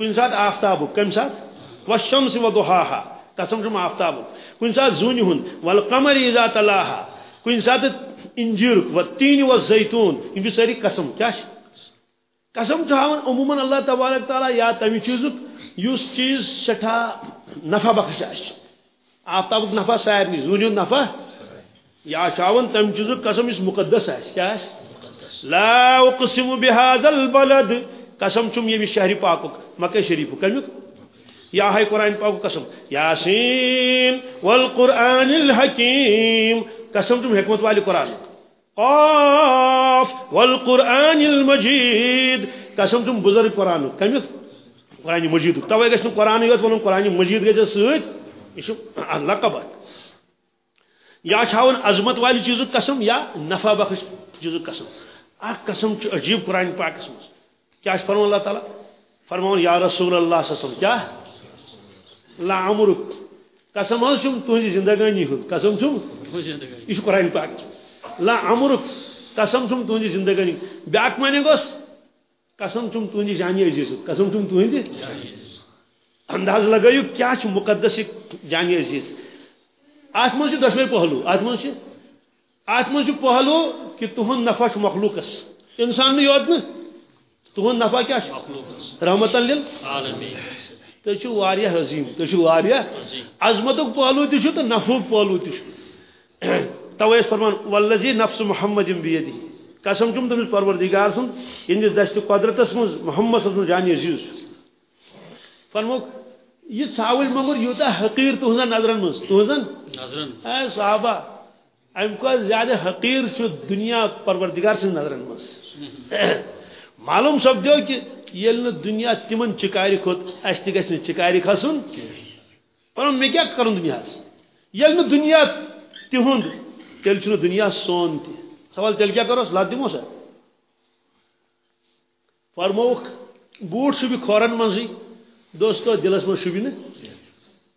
ہاوان کُنہِ ساتہٕ آفتابُک کمہِ ساتہٕ وشمس و دُہاہا قسم چھُم آفتابُک کُنہِ ساتہٕ زوٗنہِ ہُنٛد ول قمر ایزا تلاہا کُنہِ ساتہٕ انجیٖرُک و تیٖنہِ و زیتوٗن یِم چھِ سٲری قسم کیٛاہ چھِ قسم چھُ ہاوان عموٗماً اللہ تبارک تعالیٰ یا تمہِ چیٖزُک یُس چیٖز سٮ۪ٹھاہ نفع بخش آسہِ آفتابُک نفع سارنٕے زوٗنہِ ہُنٛد نفع یا چھُ ہاوان تمہِ چیٖزُک قسم یُس مُقدس آسہِ کیٛاہ آسہِ لا اقسم بهذا البلد. قسم چھُم ییٚمہِ شہرِ پاکُک مکہ شریٖفُک کمیُک یا ہے قرآن پاک قسم. یاسین والقرآن الحکیم. قسم تم حکمت والی قرآن. قاف والقرآن المجید. قسم تم بزرگ قرآن کمیک قرآن مجید توے گژھِ قرآن یوت ونُن قرآن مجید گژھِ سۭتۍ یہِ چھُ لقب یا چھاون عظمت والی چیزُک قسم یا نفع بخش چیزُک قسم. اکھ قسم چھُ عجیب قرآن پاکس منٛز کیٛاہ چھُ فرمان اللہ تعالیٰ؟ فرمان یا رسول اللہ صلی اللہ علیہ وسلم کیٛاہ لا عمرک۔ قسم حظ چھم تہذی زندگانی ہند قسم چھم یہ قرآن پاک۔ لا عمرک، قسم چھم تہذی زندگانی بیاکھ معنی گوس، قسم چھم تہندی جانی عزیز قسم چھم تہندی انداز لگائیو کیا چھ مقدس جانی عزیز۔ ات من دشوے پہلو ات من ات من پہلو کہ تہند نفع مخلوقس انسان یوت نا تہند نفع کیا رحمت للعالمین تھی چھو واریاہ عظیم تھی چھو واریاہ عظمتک پہلو تھی چھو تو نفعک پہلو تھی چھو توے فرمان والذی نفس محمد بیدی قسم چم تمس پروردگار سن یندس دست قدرتس من محمد صلی اللہ علیہ وسلم عزیز فرموک یہ ژھاوٕلۍ مۄنٛگُر یوٗتاہ حقیٖر تُہنٛزن نظرن منٛز تُہنٛزن نظرن اے صحابہ معلوم سپدیو کہ یل نہ دنیا تمن چکار کھوت اس تہ گژھِ چکار کھسن پر مے کیا کرن دنیا یل نہ دنیا تہند تیل چھ دنیا سون تہ سوال تیل کیا کروس لات دمو سا۔ فرموک، بوٹ شبی کھورن منزی، دوستو دلس من شبی نہ۔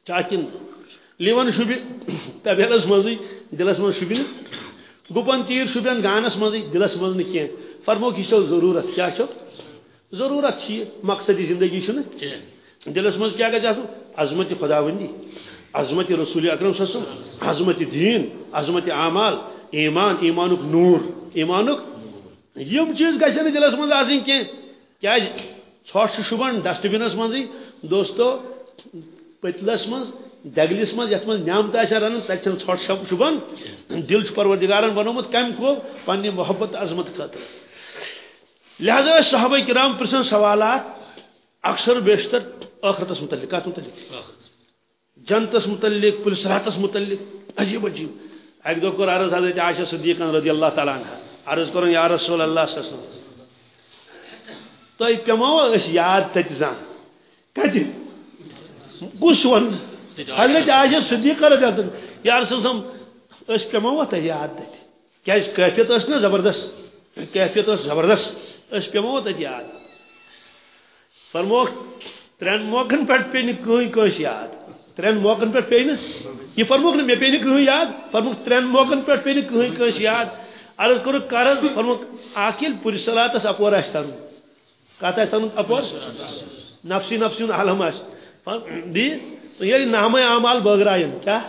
چاکن، لیون شبی طبیعتس منزی، دلس من شبی نہ۔ گپن تیر شبین گانس منزی، دلس من نہ کینٛہہ فرموک یہ چھو ضرورت؟ کیا چھو ضرورت چھ مقصدی زندگی چھ دلس مز کیا گژھِ آسن عظمت خداوندی عظمت رسول اکرم صلی اللہ علیہ وسلم عظمت دین عظمت اعمال ایمان ایمانک نور ایمانک یم چیز گژھن دلس مز آسن کی کیا ژھۄٹھ چھُ شوٗبان ڈسٹ بِنس منٛزٕے دوستو پٔتلس منٛز دگلس منٛز یتھ منٛز نعمت آسہِ رنان تتہِ چھنہٕ ژھۄٹھ شوٗبان دل چھُ پروردگارن بنومُت کمہِ خوب پننہِ محبت عظمت خٲطرٕ لہذا صحابہ کرام پرسن سوالات اکثر بیشتر آخرتس متعلق کت متعلق۔ جنتس متعلق پولیس راتس متعلق، عجیب عجیب۔ اک دہ کور عرض حضرت عائشہ صدیقہ رضی اللہ تعالیٰ عنہ۔ عرض کرن یا رسول اللہ صلی اللہ علیہ وسلم۔ تو تہ پیمو اس یاد تت زان۔ کت کس ون حضرت عائشہ صدیقہ رضی اللہ یا رسول اللہ اس پیمو تہ یاد تت کیا اس کیفیت اس نا زبردست؟ کیفیت اس زبردست۔ اس پیمو تت یاد۔ فرموک ترین موقعن پہ پہ کہیں کنس یاد۔ ترین موقع پہ پی یہ فرموک نا مے پی کہیں یاد۔ فرموک ترین موقع پہ پی کہیں کنس یاد۔ عرض کور کرز فرموک آکل پوری صلاتس اپور آس ترن کت آس ترن اپور؟ نفسی نفسی عالم آس دی یعنی یہ نام اعمال بٲگرایَن کیا؟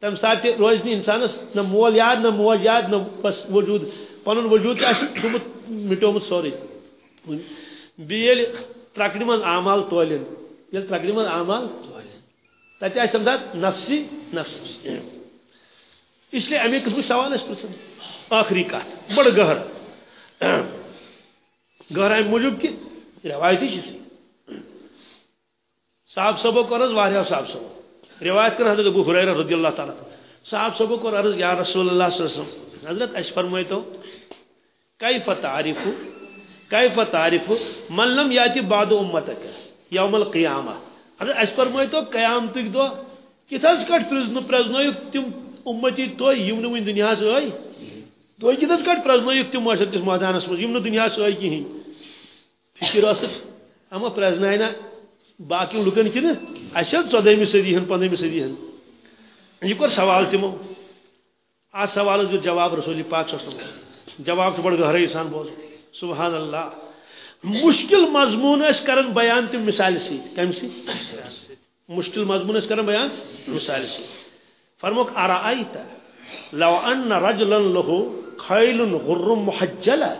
تم سات روز نی انسانس نہ مول یاد، نہ موج یاد، نہ بس وجود۔ پن وجود گومت مٹومت سورے۔ بیل ترکڑ من اعمال تولن یل ترکڑ من اعمال تتہ آس تم سات نفسی نفسی۔ اس لیے امی قسم سوال اس پرسن آخری کت بڑ گہر۔ گہرائی موجود کہ روایتی چیز صاحب صبح کو عرض صاحب صبح روایت کر حضرت ابو حریرہ رضی اللہ تعالیٰ صاحب صبح کو عرض یا رسول اللہ صلی اللہ علیہ وسلم۔ حضرت اش فرمائے تو کیف تعریف کیف تعریف من لم یاتی بعد امتک یوم القیامہ حضرت اش فرمائے تو قیامتک دو کتھس کٹ پرزنو پرزنو تم امتی تو یم نہ ون دنیا سے آئی تو کتھس کٹ پرزنو تم معاشر کس میدانس مز یم نہ دنیا سے آئی کہین فکر اس اما پرزنائنا باقی لکن کن اچھا ژۄدہمہِ صدی ہن پندہمہِ صدی ہن۔ یہ کور سوال تمو آ سوال جو جواب رسول جی پاک صلی اللہ علیہ وسلم. جواب بڑ گہرائی سان بوز سبحان اللہ. مشکل مضمون اس کرن بیان تم مثال سی. کم سی؟ مشکل مضمون اس کرن بیان مثال سی. فرموک، ارائیت لو ان رجلا له خیل غر محجلہ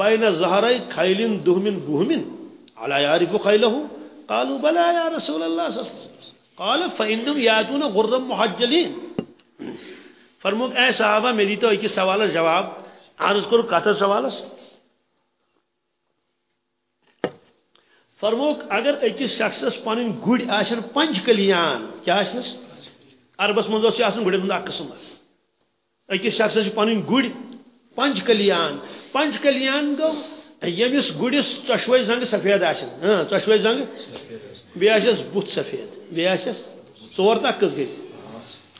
بین ظهري خیل دہمن بہمن على يعرف خیلہ قالوا بلى يا رسول الله صلى الله عليه وسلم. قال فإنهم ياتون غرا محجلين فرموک، اے صحابہ، میری تو ایک سوال جواب۔ عرض کرو کتر سوال فرموک، اگر اکس شخصس پن گڑ آشن پنج کلیان، کیا آشنس عربس مز آسان گڑن ہند قسم اکس شخصس پن گڑ پنج کلیان۔ پنج کلیان گو یمس گڑس ٹشوے زنگ سفید آشن ہاں ٹشوے زنگ۔ بیس بت سفید۔ بیس ژور تک کس گئی؟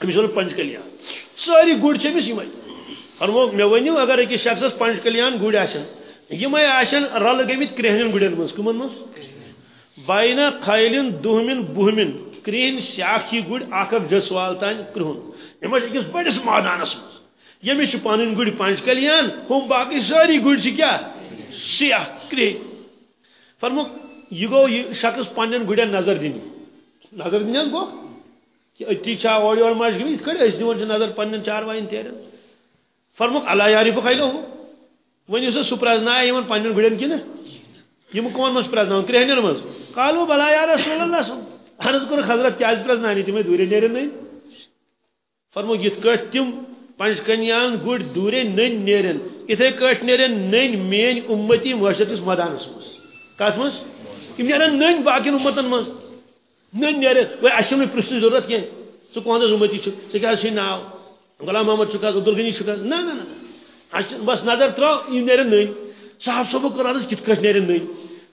امس ون پنج کلیان ساری گڑ چمس یم فرمو مے ونیو اگر اکس شخصس پنج کلیان گڑ آشن یم آشن رل گمت کرہنین گڑن مز۔ کمن مز؟ بین خیلن دہمن، بہمن۔ کرہن سیاہ چی گڑ اکھ جسوال تان کرہن۔ یم اکس بڑس مادانس مز۔ یمس پن گڑ پنج کلیان ہم باقی ساری گڑ کیا؟ سیاہ کرہ فرمو، یہ گو، یہ شخص پن گڑین نظر دن نظر دن گو؟ کہ اتی چھا اور اور ماش گمی کڑ اس دون نظر پن چار وائن تیرن فرمو، اللہ یاری بخیلو ون اس سپرزنا یمن پن گڑین کن یم کون مس پرزنا کرہنر مس قالو، بلا یا رسول اللہ صلی اللہ عرض کر حضرت کیا پرزنا نہیں تمہیں دورے نیرن نہیں فرمو، یت کٹ تم پنج کنیان گڑ دورے نن نیرن۔ اتھے کٹ نیرن نن مین امتی معاشرتس مدانس مز کت مز نیرن نن باقی امتن مز نن نیرن وہ اچھے پرسن ضرورت کی ژٕ کون امتی چھ کیاہ چھ ناو۔ غلام محمد چھکا عبدالغنی چھکا۔ نہ نہ نہ بس نظر ترو یم نیرن نن صاحب صبح کر عرض کت کٹ نیرن نن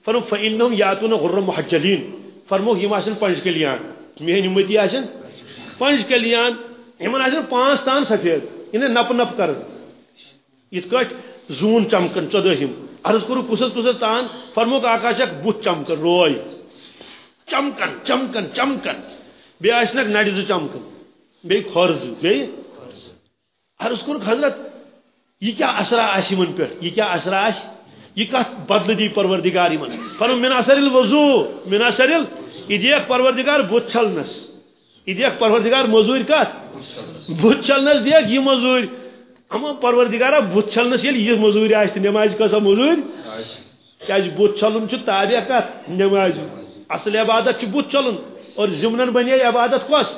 فرمو فانهم یاتون غر محجلین فرمو یم آسن پنج کلیان۔ میٲنۍ امتی آسن پنج کلیان۔ یمن آسن پانچ تان سفید۔ انہیں نپ نپ کر یہ کٹ زون چمکن چودہم عرض کرو کسس کسس تان فرموک آکاشک بت چمکن روی چمکن چمکن چمکن بی آشنک نڑز چمکن بی خورز بی عرض کرو حضرت، یہ کیا اثر آش من پہ یہ کیا اثر آش؟ یہ کت بدل دی پروردگار من۔ فرم من اثر الوضو، من اثر ال یہ دیکھ پروردگار بت چھلنس یہ دیکھ پروردگار مزور کت بت چلنس دیکھ، یہ مزور اما پروردگارا، بت چلنس یل یہ مزور آس نماز کسا مزور کیا بت چلن تابع کت، نماز. اصل عبادت بت چلن؟ اور زمنن بنے عبادت کس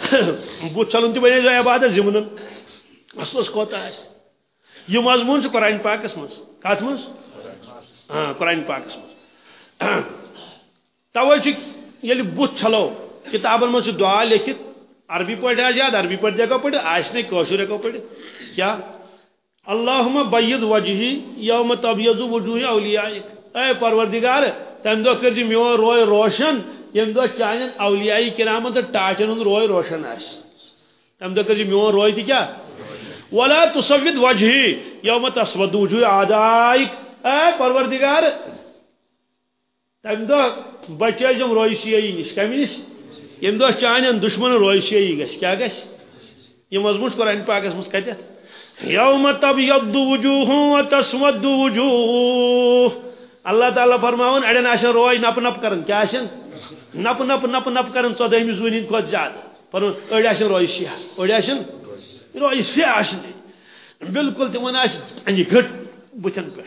بت چلن تہ بنے عبادت، زمنن. اصلس کوتا آس یہ مضمون قرآن پاکس مز کت مز ہاں قرآن پاکس مز توے یل بت چھلو کتابن مز دعا لکھت. عربی پڑھ آج یاد، عربی پڑھ دیکھو پڑھ آج نہیں کوشر کو پڑھ۔ کیا؟ اللہم بید وجہی یوم تبیض وجوہ اولیائک۔ اے پروردگار، تم دو کر دی میون روئے روشن، یم دو چانن اولیاء کرام تو ٹاٹن ہند روئے روشن آس تم دو کر دی میون روئے تھی کیا؟ ولا تصود وجہی یوم تسود وجوہ اعدائک اے پروردگار، تم دو بچے جم روئی سی نش کمی نش یم دہ چان دشمن روشی گھس کیا گھس یہ مضمون قرآن پاکس مز کتت یوم تب ید وجوہ و تسود اللہ تعالیٰ فرماون اڑین آشن روی نپ نپ کرن کیا آشن نپ نپ نپ نپ کرن ژۄدہمہِ زوٗنہِ کھۄتہٕ زیادٕ پنُن أڑۍ آسن روی شیہ أڑۍ آسن روی شیہ آسن بالکل تمن آسہِ یہ گھٹ بتن پہ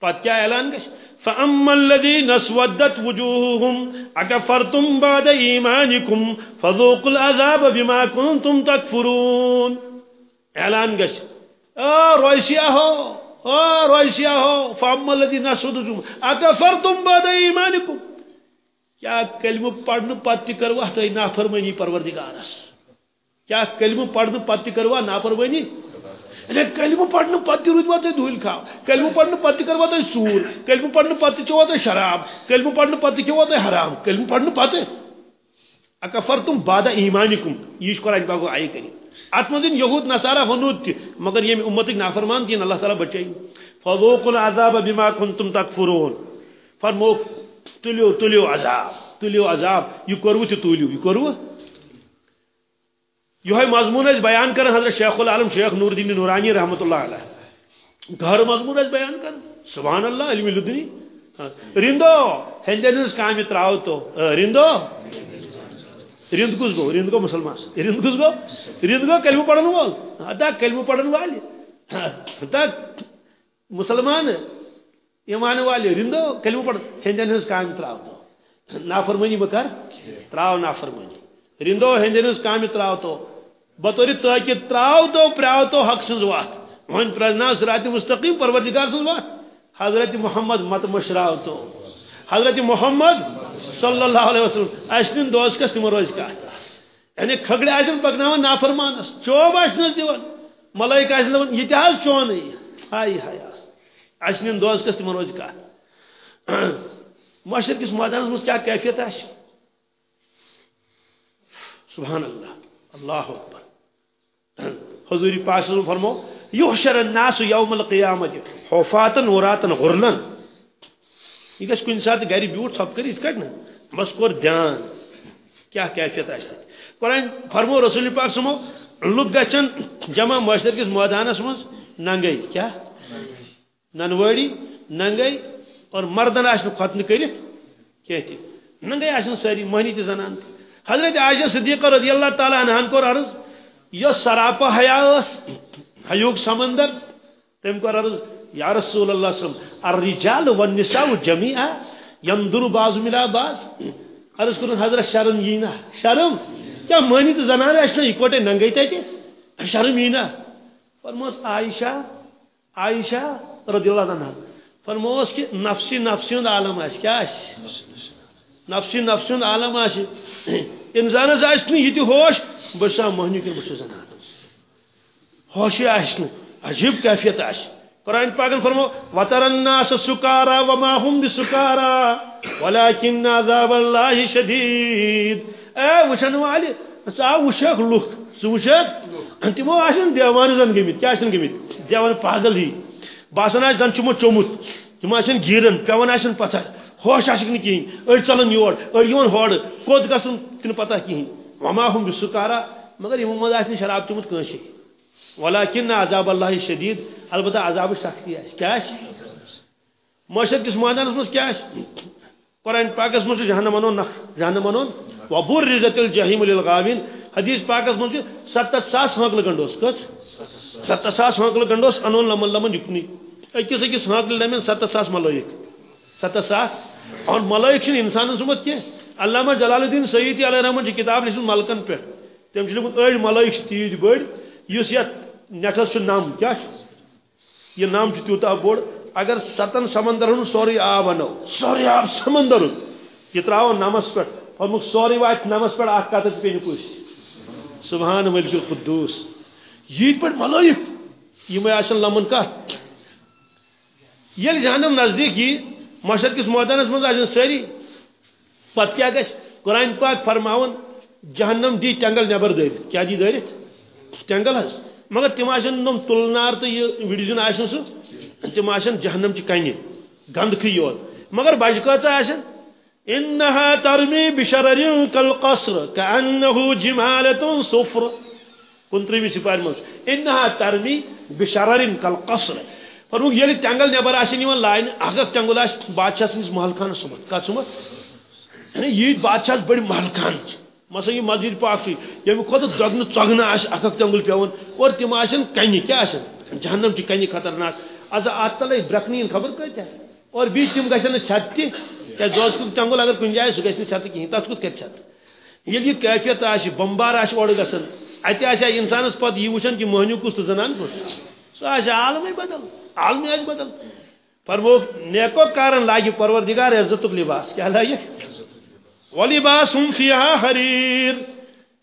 پتہ کیا اعلان گژھِ فأما الذين اسودت وجوههم أكفرتم بعد إيمانكم فذوقوا العذاب بما كنتم تكفرون اعلان گژھِ آ رویسیا ہو آ رویسیا ہو، فأما الذين اسودت وجوههم أكفرتم بعد إيمانكم کیا کلمہ پڑھنے پتہ کروا تھی نافرمانی پروردگارس کیا کلمہ پڑھنے پتہ کروا نافرمانی؟ اچھا، کلمہ پڑھنے پتہ روزوا تھی دھول کھاو کلمہ پڑھنے پتہ کروا تھی سور کلمہ پڑھنے پتہ چوا تھی شراب کلمہ پڑھنے پتہ کھوا تھی حرام کلمہ پڑھنے پتہ اکفر تم بادہ ایمانکم یہ قرآن پاک آئی کری۔ ات مز یہود نصارہ ونود تہ مگر یم امت نافرمان دین اللہ تعالی بچائی۔ فذوقوا العذاب بما كنتم تکفرون۔ فرمو، تلیو تلیو عذاب تلیو عذاب، یہ کرو تہ تلیو، یہ کرو یہ مضمون بیان کر حضرت شیخ العالم شیخ نور الدین نورانی رحمۃ اللہ علیہ۔ گھر مضمون بیان کر سبحان اللہ، علم لدنی ہاں۔ رندو ہندین ہز کام تراو تو۔ رندو۔ رند کس گو رند گو مسلمان رند کس گو رند گو کلمہ پڑھن وول ادا ہاں، کلمہ پڑھن والے ادا ہاں، مسلمان ایمان والے رندو، کلمہ پڑھ ہندین کام تراو تو۔ نافرمانی بکر تراو نافرمانی۔ رندو ہندین ہز کام تراو تو۔ بطور تاکہ تراو تو پراو تو حق سنز وات۔ وہن پرزنا سرات مستقیم پروردگار سنز وات۔ حضرت محمد مت مشراو تو حضرت محمد صلی اللہ علیہ وسلم۔ اشنین دوست کس تم روز کا یعنی کھگڑے آسن پکناون نافرمانس چوب آسنس دیوان۔ ملائک آسن دیوان۔ یہ تہ چون ہائی ہائی اشنین دوست کس تم روز کا معاشر کس میدانس مز کیا کیفیت آس سبحان اللہ۔ اللہ اکبر۔ حضور پاک صلی فرمو یحشر الناس یوم القیامت حفاتن وراتن غرلن. یہ گھس کن سات گھر بیوٹ سب کر کٹ نا؟ بس کور دھیان کیا کیفیت آس قرآن فرمو رسول پاک سمو لوگ گھن جمع معاشر کس میدانس مز ننگئی. کیا؟ ننوڑی، ننگئی اور مردن آس ختم کرت کی ننگئی آسن ساری، مہنی تہ زنان. حضرت عائشہ صدیقہ رضی اللہ تعالی عنہ کو عرض یہ سراپا حیا حیوک سمندر تم کو عرض یا رسول اللہ صلی اللہ علیہ وسلم الرجال والنساء جميعا ينظر بعض ملا بعض۔ عرض کرن حضرت شرم یینا شرم کیا مانی تو زنانہ اشنا اکوٹے ننگئی تے شرم یینا فرموس عائشہ عائشہ رضی اللہ عنہ فرموس کہ نفسی نفسی عالم آش کیا آش؟ نفسی نفسی۔ عالم آش۔ انسانس آس یہ ہوش۔ بس مہنی کن بس زنان ہوش آس عجیب کیفیت آس قرآن پاکن فرمو وتر الناس سکارا وما هم بسکارا ولكن عذاب الله شدید اے وچھن والے سا وچھک لوک، سو وچھک تمو آسن دیوان زن گمت کیا آسن گمت دیوان پاگل ہی۔ باسان آس زن چمو چومت تم آسن گیرن پیون آسن پتہ ہوش آسک نہ کہین أڑ ژلن یور أڑ یون ہور کوت گژھن تن پتہ کہین وما هم بسکارا، مگر یمو مز آسن شراب چومت کٲنسے ولكن عذاب الله شدید، البتہ عذاب سختی آس کیا آس معاشر کس میدانس مز کیا آس قرآن پاک پاکس مز جہنم انون جہنم انون وبرزت الجحیم للغاوین حدیث پاک پاکس مز ستت ساس ہانکل گنڈوس کس ستت ساس ہانکل گنڈوس انون لمن لمن یکنی اکس اکس ہانکل لمن ستت ساس ملائک۔ ستت ساس اور ملائک چھن انسان سمت کی علامہ جلال الدین سیدی علیہ رحمت کتاب لکھن ملکن پہ۔ تم لکھن أڑ ملائک تیج بڑ اس یت نیٹس نام کیا یہ نام تیوتا بوڑ اگر ستن سمندر ہن سوری آب انو۔ سوری آب سمندر یہ تراو نامس پہ۔ فرمک سوری وات نامس پہ اخ کتھ پہ پوش سبحان ملک القدوس۔ یہ پہ ملائک۔ یہ آسن لمن کت یل جہنم نزدیک یہ مشرق کس میدانس مز آسن ساری پت کیا گھس قرآن پاک فرماون جہنم دی ٹنگل نبر دٲرِتھ کیا دی دٲرِتھ ٹنگل حظ مگر تم آسن نم تلنار تو یہ وڈزن آسن سہ تم آسن جہنم چہ کنہ گندکھے یوت مگر بجہ کۭژاہ آسن إنها ترمي بشرر كالقصر كأنه جمالة صفر كنت رمي سپار مز إنها ترمي بشرر كالقصر فرموك يلي تنگل نبر آشن يوان لاين اگر تنگل آش بادشاہ سنس محل خان سمت کا سمت یعنی یہ بادشاہ بڑی محل خان یہ مسجد پاک یم خود دگن ژگن آس تنگل پیون۔ اور تم کنہ کیا جہنم چھ کنہ خطرناک۔ از ات تلے برکنین خبر کتہ اور بیچ تم گھن چھت تہ کیا دوست تنگل اگر کن جائے سہ گھن چھت کہین تس کت کر چھت یل یہ کیفیت آش بمبار آش اور گھن اتہ آسیا انسانس پتہ یہ وچھن کہ مہنیو کس زنان کس سہ آسہ عالم بدل۔ عالم آس بدل۔ فرمو نیکو کارن لاگہ پروردگار عزت لباس۔ کیا لاگہ ولباسهم فيها حرير.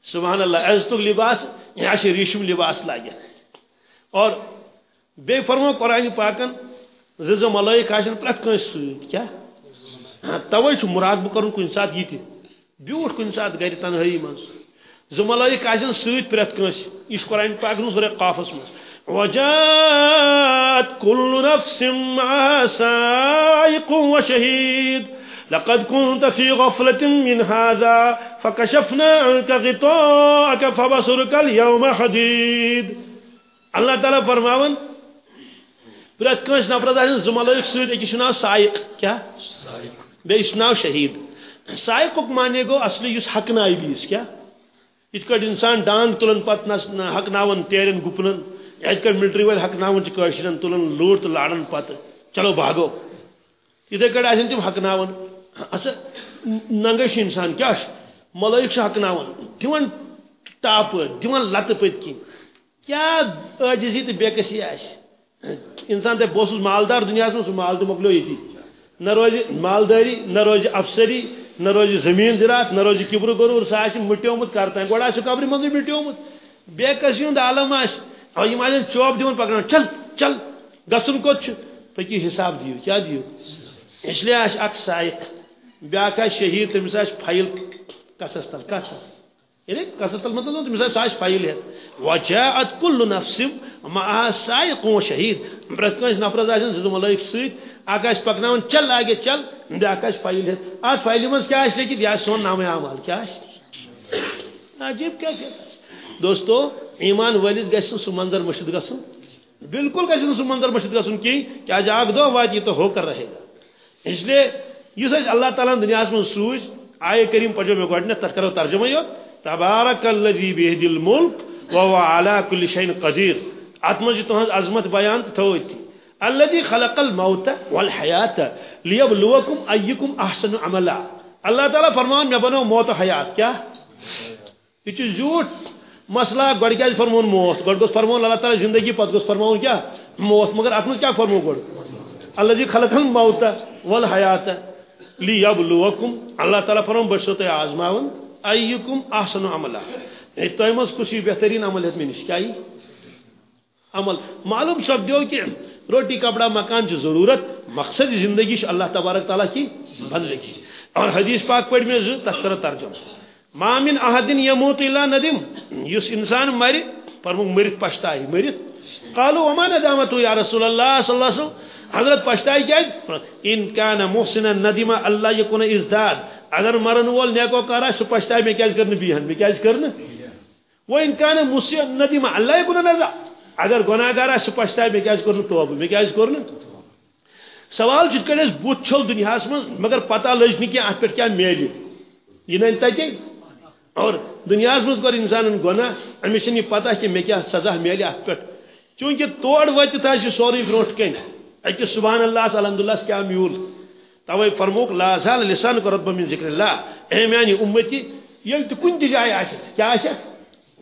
سبحان اللہ، عزت لباس یہ چھ ریشم لباس لاگہ اور بے فرمو قرآن پاکن زز ملائک آشن پرت کنس سۭتۍ کیا؟ توے چھ مراقبہ کرن کن سات یہ تہ بیوٹ کن سات گھر تنہائی من زٕ ملائک آشن سۭتۍ پرت کنس یہ قرآن پاکن سورہ قافس من وجاءت كل نفس معها سائق وشهيد لقد كنت في غفلة من هذا فكشفنا عنك غطاءك فبصرك اليوم حديد. الله تعالى فرماون پرت کنس نفرت آسن زملائک سید اکی ناو سائق کیا؟ بیس ناو شہید. سائق معنی گو اصلی یس حق نائی بیس کیا؟ ات کٹ انسان ڈانگ تلن پت حق ناون تیرن گپنن ات کٹ ملٹری ول حق ناون چکشرن تلن لوٹ لاڑن پت. چلو بھاگو. اتھے کٹ آسن تم حق ناون. اچھا ننگش انسان، کیا ملائک حق ناون دون ٹاپ لت پت کن کیا عجزی تو بے کسی آس انسان تے بہت مالدار دنیا میں سو مال تو مکلو یہ نہ روز مالداری، نہ روز افسری، نہ روز زمین زراعت، نہ روز کبر غرور سہ مٹیومت کرتا گوڑا قبر مزے مٹیومت بے کسی ہند عالم آس یہ آن چوب دون پکان چل چل گھن کوت پکی حساب دیو، کیا دیو؟ اس لیے آس اک سائق۔ بیاکھ آ شہید تمس آس فائل کسس تل کس؟ یعنی کسس تل مطلب تمس آس فائل ہے۔ وجاءت كل نفس معها سائق و شہید۔ پرت کنس نفرس آسن زٕ ملائک سۭتۍ اکھ آسہِ پکناوان چل، آگے چل بیاکھ آسہِ فایل ہیٚتھ اتھ فایلہِ منٛز کیٛاہ آسہِ لیکھِتھ یہِ آسہِ سون نامے اعمال کیٛاہ آسہِ عجیب کیفیت آسہِ دوستو، ایمان وٲلِس گژھِ نہٕ سُہ منظر مٔشِد گژھُن بالکل گژھِ نہٕ سُہ منظر مٔشِد گژھُن کِہیٖنۍ کیٛازِ اکھ دۄہ واتہِ یہِ تو ہو کر رہے گا۔ اس لیے یُس اللہ تعالیٰ ہن دُنیاہس منٛز سوٗز آیے کریٖم پڑھو مےٚ گۄڈنٮ۪تھ کرو ترجمے یوت تبارک الذی بِیدِ الملک وهو على كل شيء قدير اتمج جی تہذ عظمت بیان تو الذي خلق الموت والحياه ليبلوكم ايكم احسن عملا۔ اللہ تعالیٰ فرمان، میں بنو موت و حیات۔ کیا؟ یہ زیوٹ مسئلہ گۄڈٕ کیٛازِ فرمون موت۔ گۄڈٕ گوٚژھ فرمون، اللہ تعالیٰ زندگی پتہٕ گوٚژھ فرماوُن کیٛاہ موت۔ مگر اتھ منٛز کیٛاہ فرمو گۄڈٕ اللہ جی خلق الموت والحیات۔ لیبلوکم اللہ تعالیٰ فرمون بہٕ چھُسو تۄہہِ آزماوُن، ایکم احسن عملا۔ تہ مز کس بہترین عمل ہے نش کیا عمل معلوم سپدو کہ روٹی، کپڑا، مکان کی ضرورت، مقصد زندگی اللہ تبارک تعالیٰ کی بندگی اور حدیث پاک پڑھ میں تر ترجم مامن احدین یموت الا ندم۔ اس انسان مر فرمو مرت پشتائی مرت قالو، وما ندامت یا رسول اللہ صلی اللہ علیہ وسلم؟ حضرت پشتائی کیا ان کان محسن ندیم اللہ یکن ازداد. اگر مرن وول نیکو کارا سہ پشتائی میں کیا کرنے؟ بیہن میں کیا کرنے؟ وہ انکان مسیح ندیم اللہ کو نظر اگر گناہ گار سہ پشتائے میں کیا کرن توبہ میں کیا کرن سوال جت کڑ بت چھل دنیا من مگر پتہ لج نہ کیا ات پہ کیا میل یہ نن تتے اور دنیا من کر انسان گناہ امس یہ پتہ کہ مے کیا سزا میل ات پہ. چونکہ توڑ وت سوری بروٹ کن اکہ سبحان اللہ الحمدللہ کیا میول۔ توے فرموک، لا زال لسان کرت من ذکر اللہ۔ اے میانی امتی، یل تو کن جائے آس کیا آس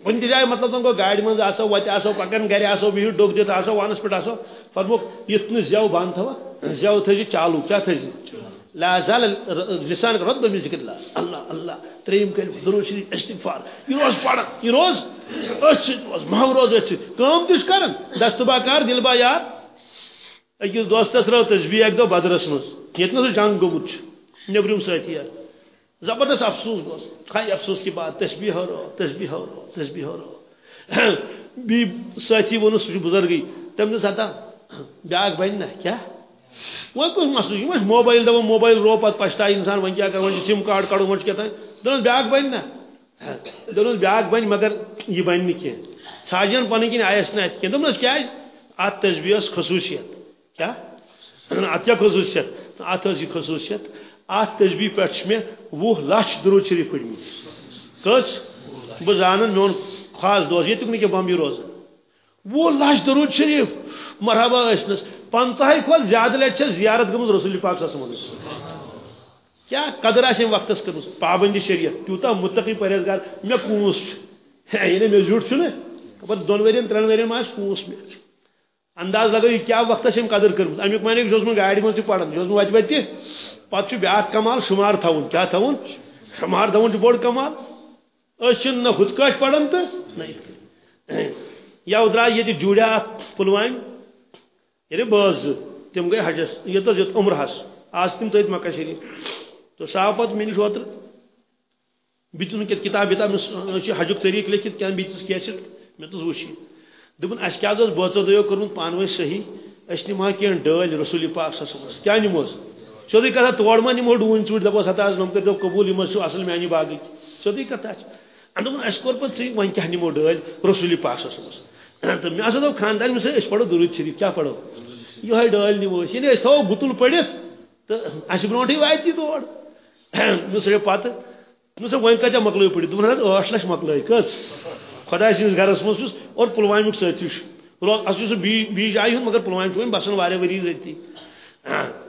کن جائے مطلب تم کو گاڑی من آسو وت آسو پکان گھر آسو بہت ڈوک دت آسو وانس پہ آسو فرموک یت نا زو بند تھوا زو تھجی چالو، کیا تھجی لا زال لسان کا رد من ذکر اللہ۔ اللہ اللہ، تریم کل درود شریف، استغفار۔ یہ روز پڑھن یہ روز؟ اچھ روز مہو روز اچھ کام تش کرن دست با کار دل یار۔ اکس دوستس رو تسبیح ایک دو بدرس مز سو جنگ گومت نبرم ساتھی یار زبردست افسوس بس خالی افسوس کی بات تسبیح ہو رہا تسبیح ہو رہا تسبیح ہو رہا بی ساتھی ون سہ بزرگی تم دس ہتا بیاکھ بن نا کیا وہ کس مسئلہ یہ موبائل دپان موبائل رو پتہ پچھتائے انسان ون کیا کر ون سم کارڈ کڑو ون کیا دن بیاکھ بن نا دن بیاکھ بن مگر یہ بن نہ کی ژھاجن پن کن آیس نا ات کی دس کیا ات تجبیس خصوصیت کیا ات کیا خصوصیت ات یہ خصوصیت ات تجبی پہ وہ لچھ درود شریف پڑھمت کس بہ زان میون خاص دوست یہ نی بمبی روزان وہ لچھ درود شریف مرحبا ٲسنس پنچہ کھول زیادہ لٹ زیارت گمز رسول پاک صلی اللہ علیہ وسلم کیا قدر آس وقت کر پابندی شریعت تیوتا متقی پرہیزگار مے پونس یعنی مے زیوٹ چھنے پتہ دون ورین ترن ورین ما پونس مے انداز لگو یہ کیا وقت سے قدر کرم امیک معنی کہ گاڑی من پڑھن جو وت وت پتہ بیاکھ کمال، شمار تھاون۔ کیا تھاون؟ شمار تھاون بوڑ کمال۔ اس چھن نہ خود کاٹ پڑھن تو نہیں۔ یا ادرا یہ جوڑا پلوام یعنی باز تم گئی حجس۔ یہ یت عمرہس آج تم تیت مکہ شریف۔ تو صاحب پتہ مے نش اوتر بتن کتاب وتاب حجک طریق لکھت کیا بیتس کیسٹ؟ مے تو وچھ دپن اس کیا اس بوچو دیو کرمت پانوی صحیح اس نما کی ڈل رسول پاک صلی اللہ علیہ وسلم. کیا نموز؟ سیودی کتھا تور ما نمو ڈون چوٹ دپوس ہتا از نم کرو قبول یم اصل میانی باغ سیودی کتھا دپن اس کور پت سی ون کیا نمو ڈل رسول پاک صلی اللہ علیہ وسلم. تو مے اسا خاندان میں سے اس پڑھو درود شریف. کیا پڑھو؟ یہ ڈل نمو یعنی اس تھو گتل پڑھت تو اس برونٹھی واتی تور مے سے پتہ مے سے ون کتیا مکلو پڑھ دپن حضرت 8 لچھ مکلو کس؟ خدا سنس گرس مز اور پلوامک ساتھی روز اس بی جائے ہوں، مگر پلوام چھ بسان وارے وری زتی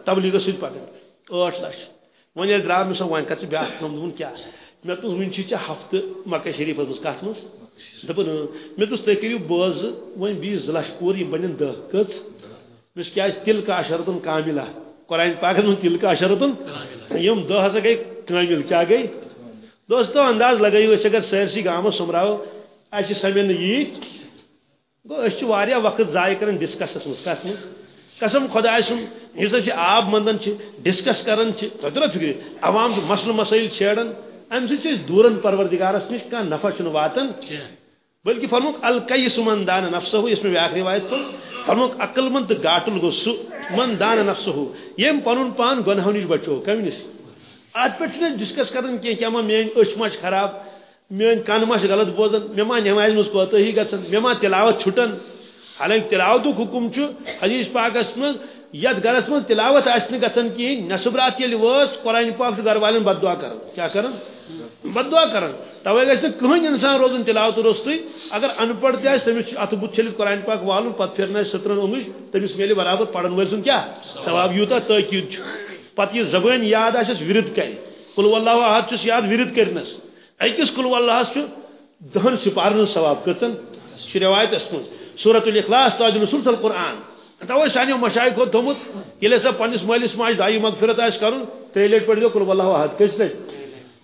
تبلیغ ست پکان ٲٹھ لچھ وۄنۍ ییٚلہِ درٛاو مےٚ سۄ کر ژٕ بیٛاکھ کٲم دوٚپُن کیٛاہ مےٚ دوٚپُس وٕنہِ چھِ مکہ شریٖفس منٛز کتھ منٛز دوٚپُن مےٚ دوٚپُس تُہۍ کٔرِو بٲژ زٕ وۄنۍ زٕ لچھ پوٗرٕ یِم بنن دہ کٔژ مےٚ کیٛازِ تِل کا اشرتن کاملہ۔ قرآن پاکس منٛز تِل کا اشرتن یِم دہ ہسا گٔے کامل کیٛاہ گٔے دوستو انداز لگٲیِو أسۍ اگر سٲرسٕے گامس سوٚمراوو اچھے سمن یہ گو اس وقت ضائع کر ڈسکسس مز کت مز قسم خدا سن اس آب مندن ڈسکس کران تر فکر عوام مسل مسائل چھیڑان ام سی دورن پروردگارس نش کھانا نفع چھ واتان بلکہ فرموک القیس من دان نفسہ اس میں بیاکھ روایت پر فرموک عقل مند تو گاٹل گو سہ من دان نفسہ یم پن پان گنہو نش بچو کم نش ات پہ ڈسکس کران کی کیا میری اچھ مچ خراب میون کن ما غلط بوزان مے ما نماز مز کوتہی گژھان مے ما تلاوت چھٹن حالانکہ تلاوت حکم چھ، حدیث پاکس مز یت گرس مز تلاوت آس گژھان کہین نصبرات یل وس قرآن پاک سے گھر والن بد دعا کران کیا کران بد دعا کران توے گژھِ نہٕ انسان روزن تلاوت روستٕے اگر ان پڑھ تہِ آسہِ تٔمِس چھُ اتھٕ بُتھ قرآن پاک والُن پتہٕ پھِرنایہِ سترن اوٚنگٕج تٔمِس میلہِ برابر پرن وٲلۍ سُنٛد کیٛاہ ثواب یوٗتاہ تٲکیٖد چھُ۔ پتہٕ یہِ زبٲنۍ یاد آسٮ۪س وِرد کرِ کُل اللہ احد چھُس یاد وِرد کٔرنس۔ اکس کل اللہ دہن سپارن ثواب کتن؟ روایت اس من صورت الاخلاص، تاج رسول صلی القرآن تو سانو مشائق کو تھومت یل سا پنس مالس ماج دائی مغفرت آس کرن ترے لٹ پڑھ کل اللہ احد کس لٹ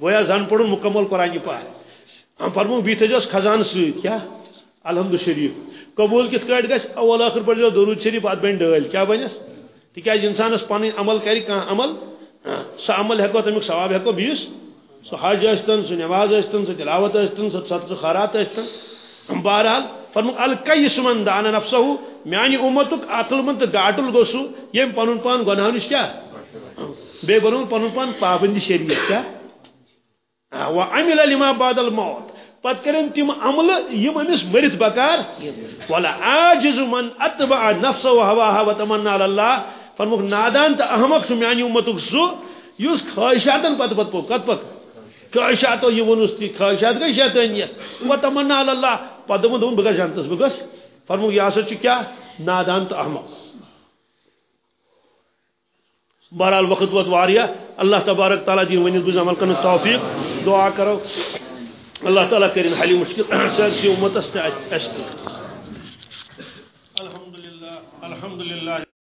گویا زن پڑھن مکمل قرآن پاک ہم فرمو بی تھجس خزان ست کیا؟ الحمد شریف. قبول کت کٹ گھس اول آخر پڑھ درود شریف ات بن ڈل کیا بنس تکیاز انسانس پن عمل کر عمل؟ ہاں، سہ عمل ہیکو تمیک ثواب ہیکو بیس سو حج ٲسۍتن سو نماز ٲسۍتن سو تلاوت ٲسۍتن سو صدقہ خارات ٲسۍتن بہرحال، فرمو الکیس من دان نفسہ میانہ امتک عقل مند تو گاٹل گو سو یم پنن پان گناہ نش کیا بے بنو پنن پان پابندی شریعت کیا و عمل لما بعد الموت۔ پت کرن تم عمل یم امس مرت بکار۔ ولا عاجز من اتبع نفسه وهواها وتمنى على الله فرمو نادان تو احمق سو میانہ امتک سو یس خواہشاتن پت پت پو کت پک خواہشات یہ ونس تی خواہشات گئی شیطانیت و تمنا اللہ. پتہ پدم دون بگس جانتس بگس فرمو یہ ہسا کیا نادان تو احمق. بہرحال وقت وقت واریہ. اللہ تبارک تعالیٰ دین ونس بز عمل کرنے توفیق. دعا کرو. اللہ تعالیٰ کرن حلی مشکل سرسی امت است. الحمدللہ. الحمدللہ.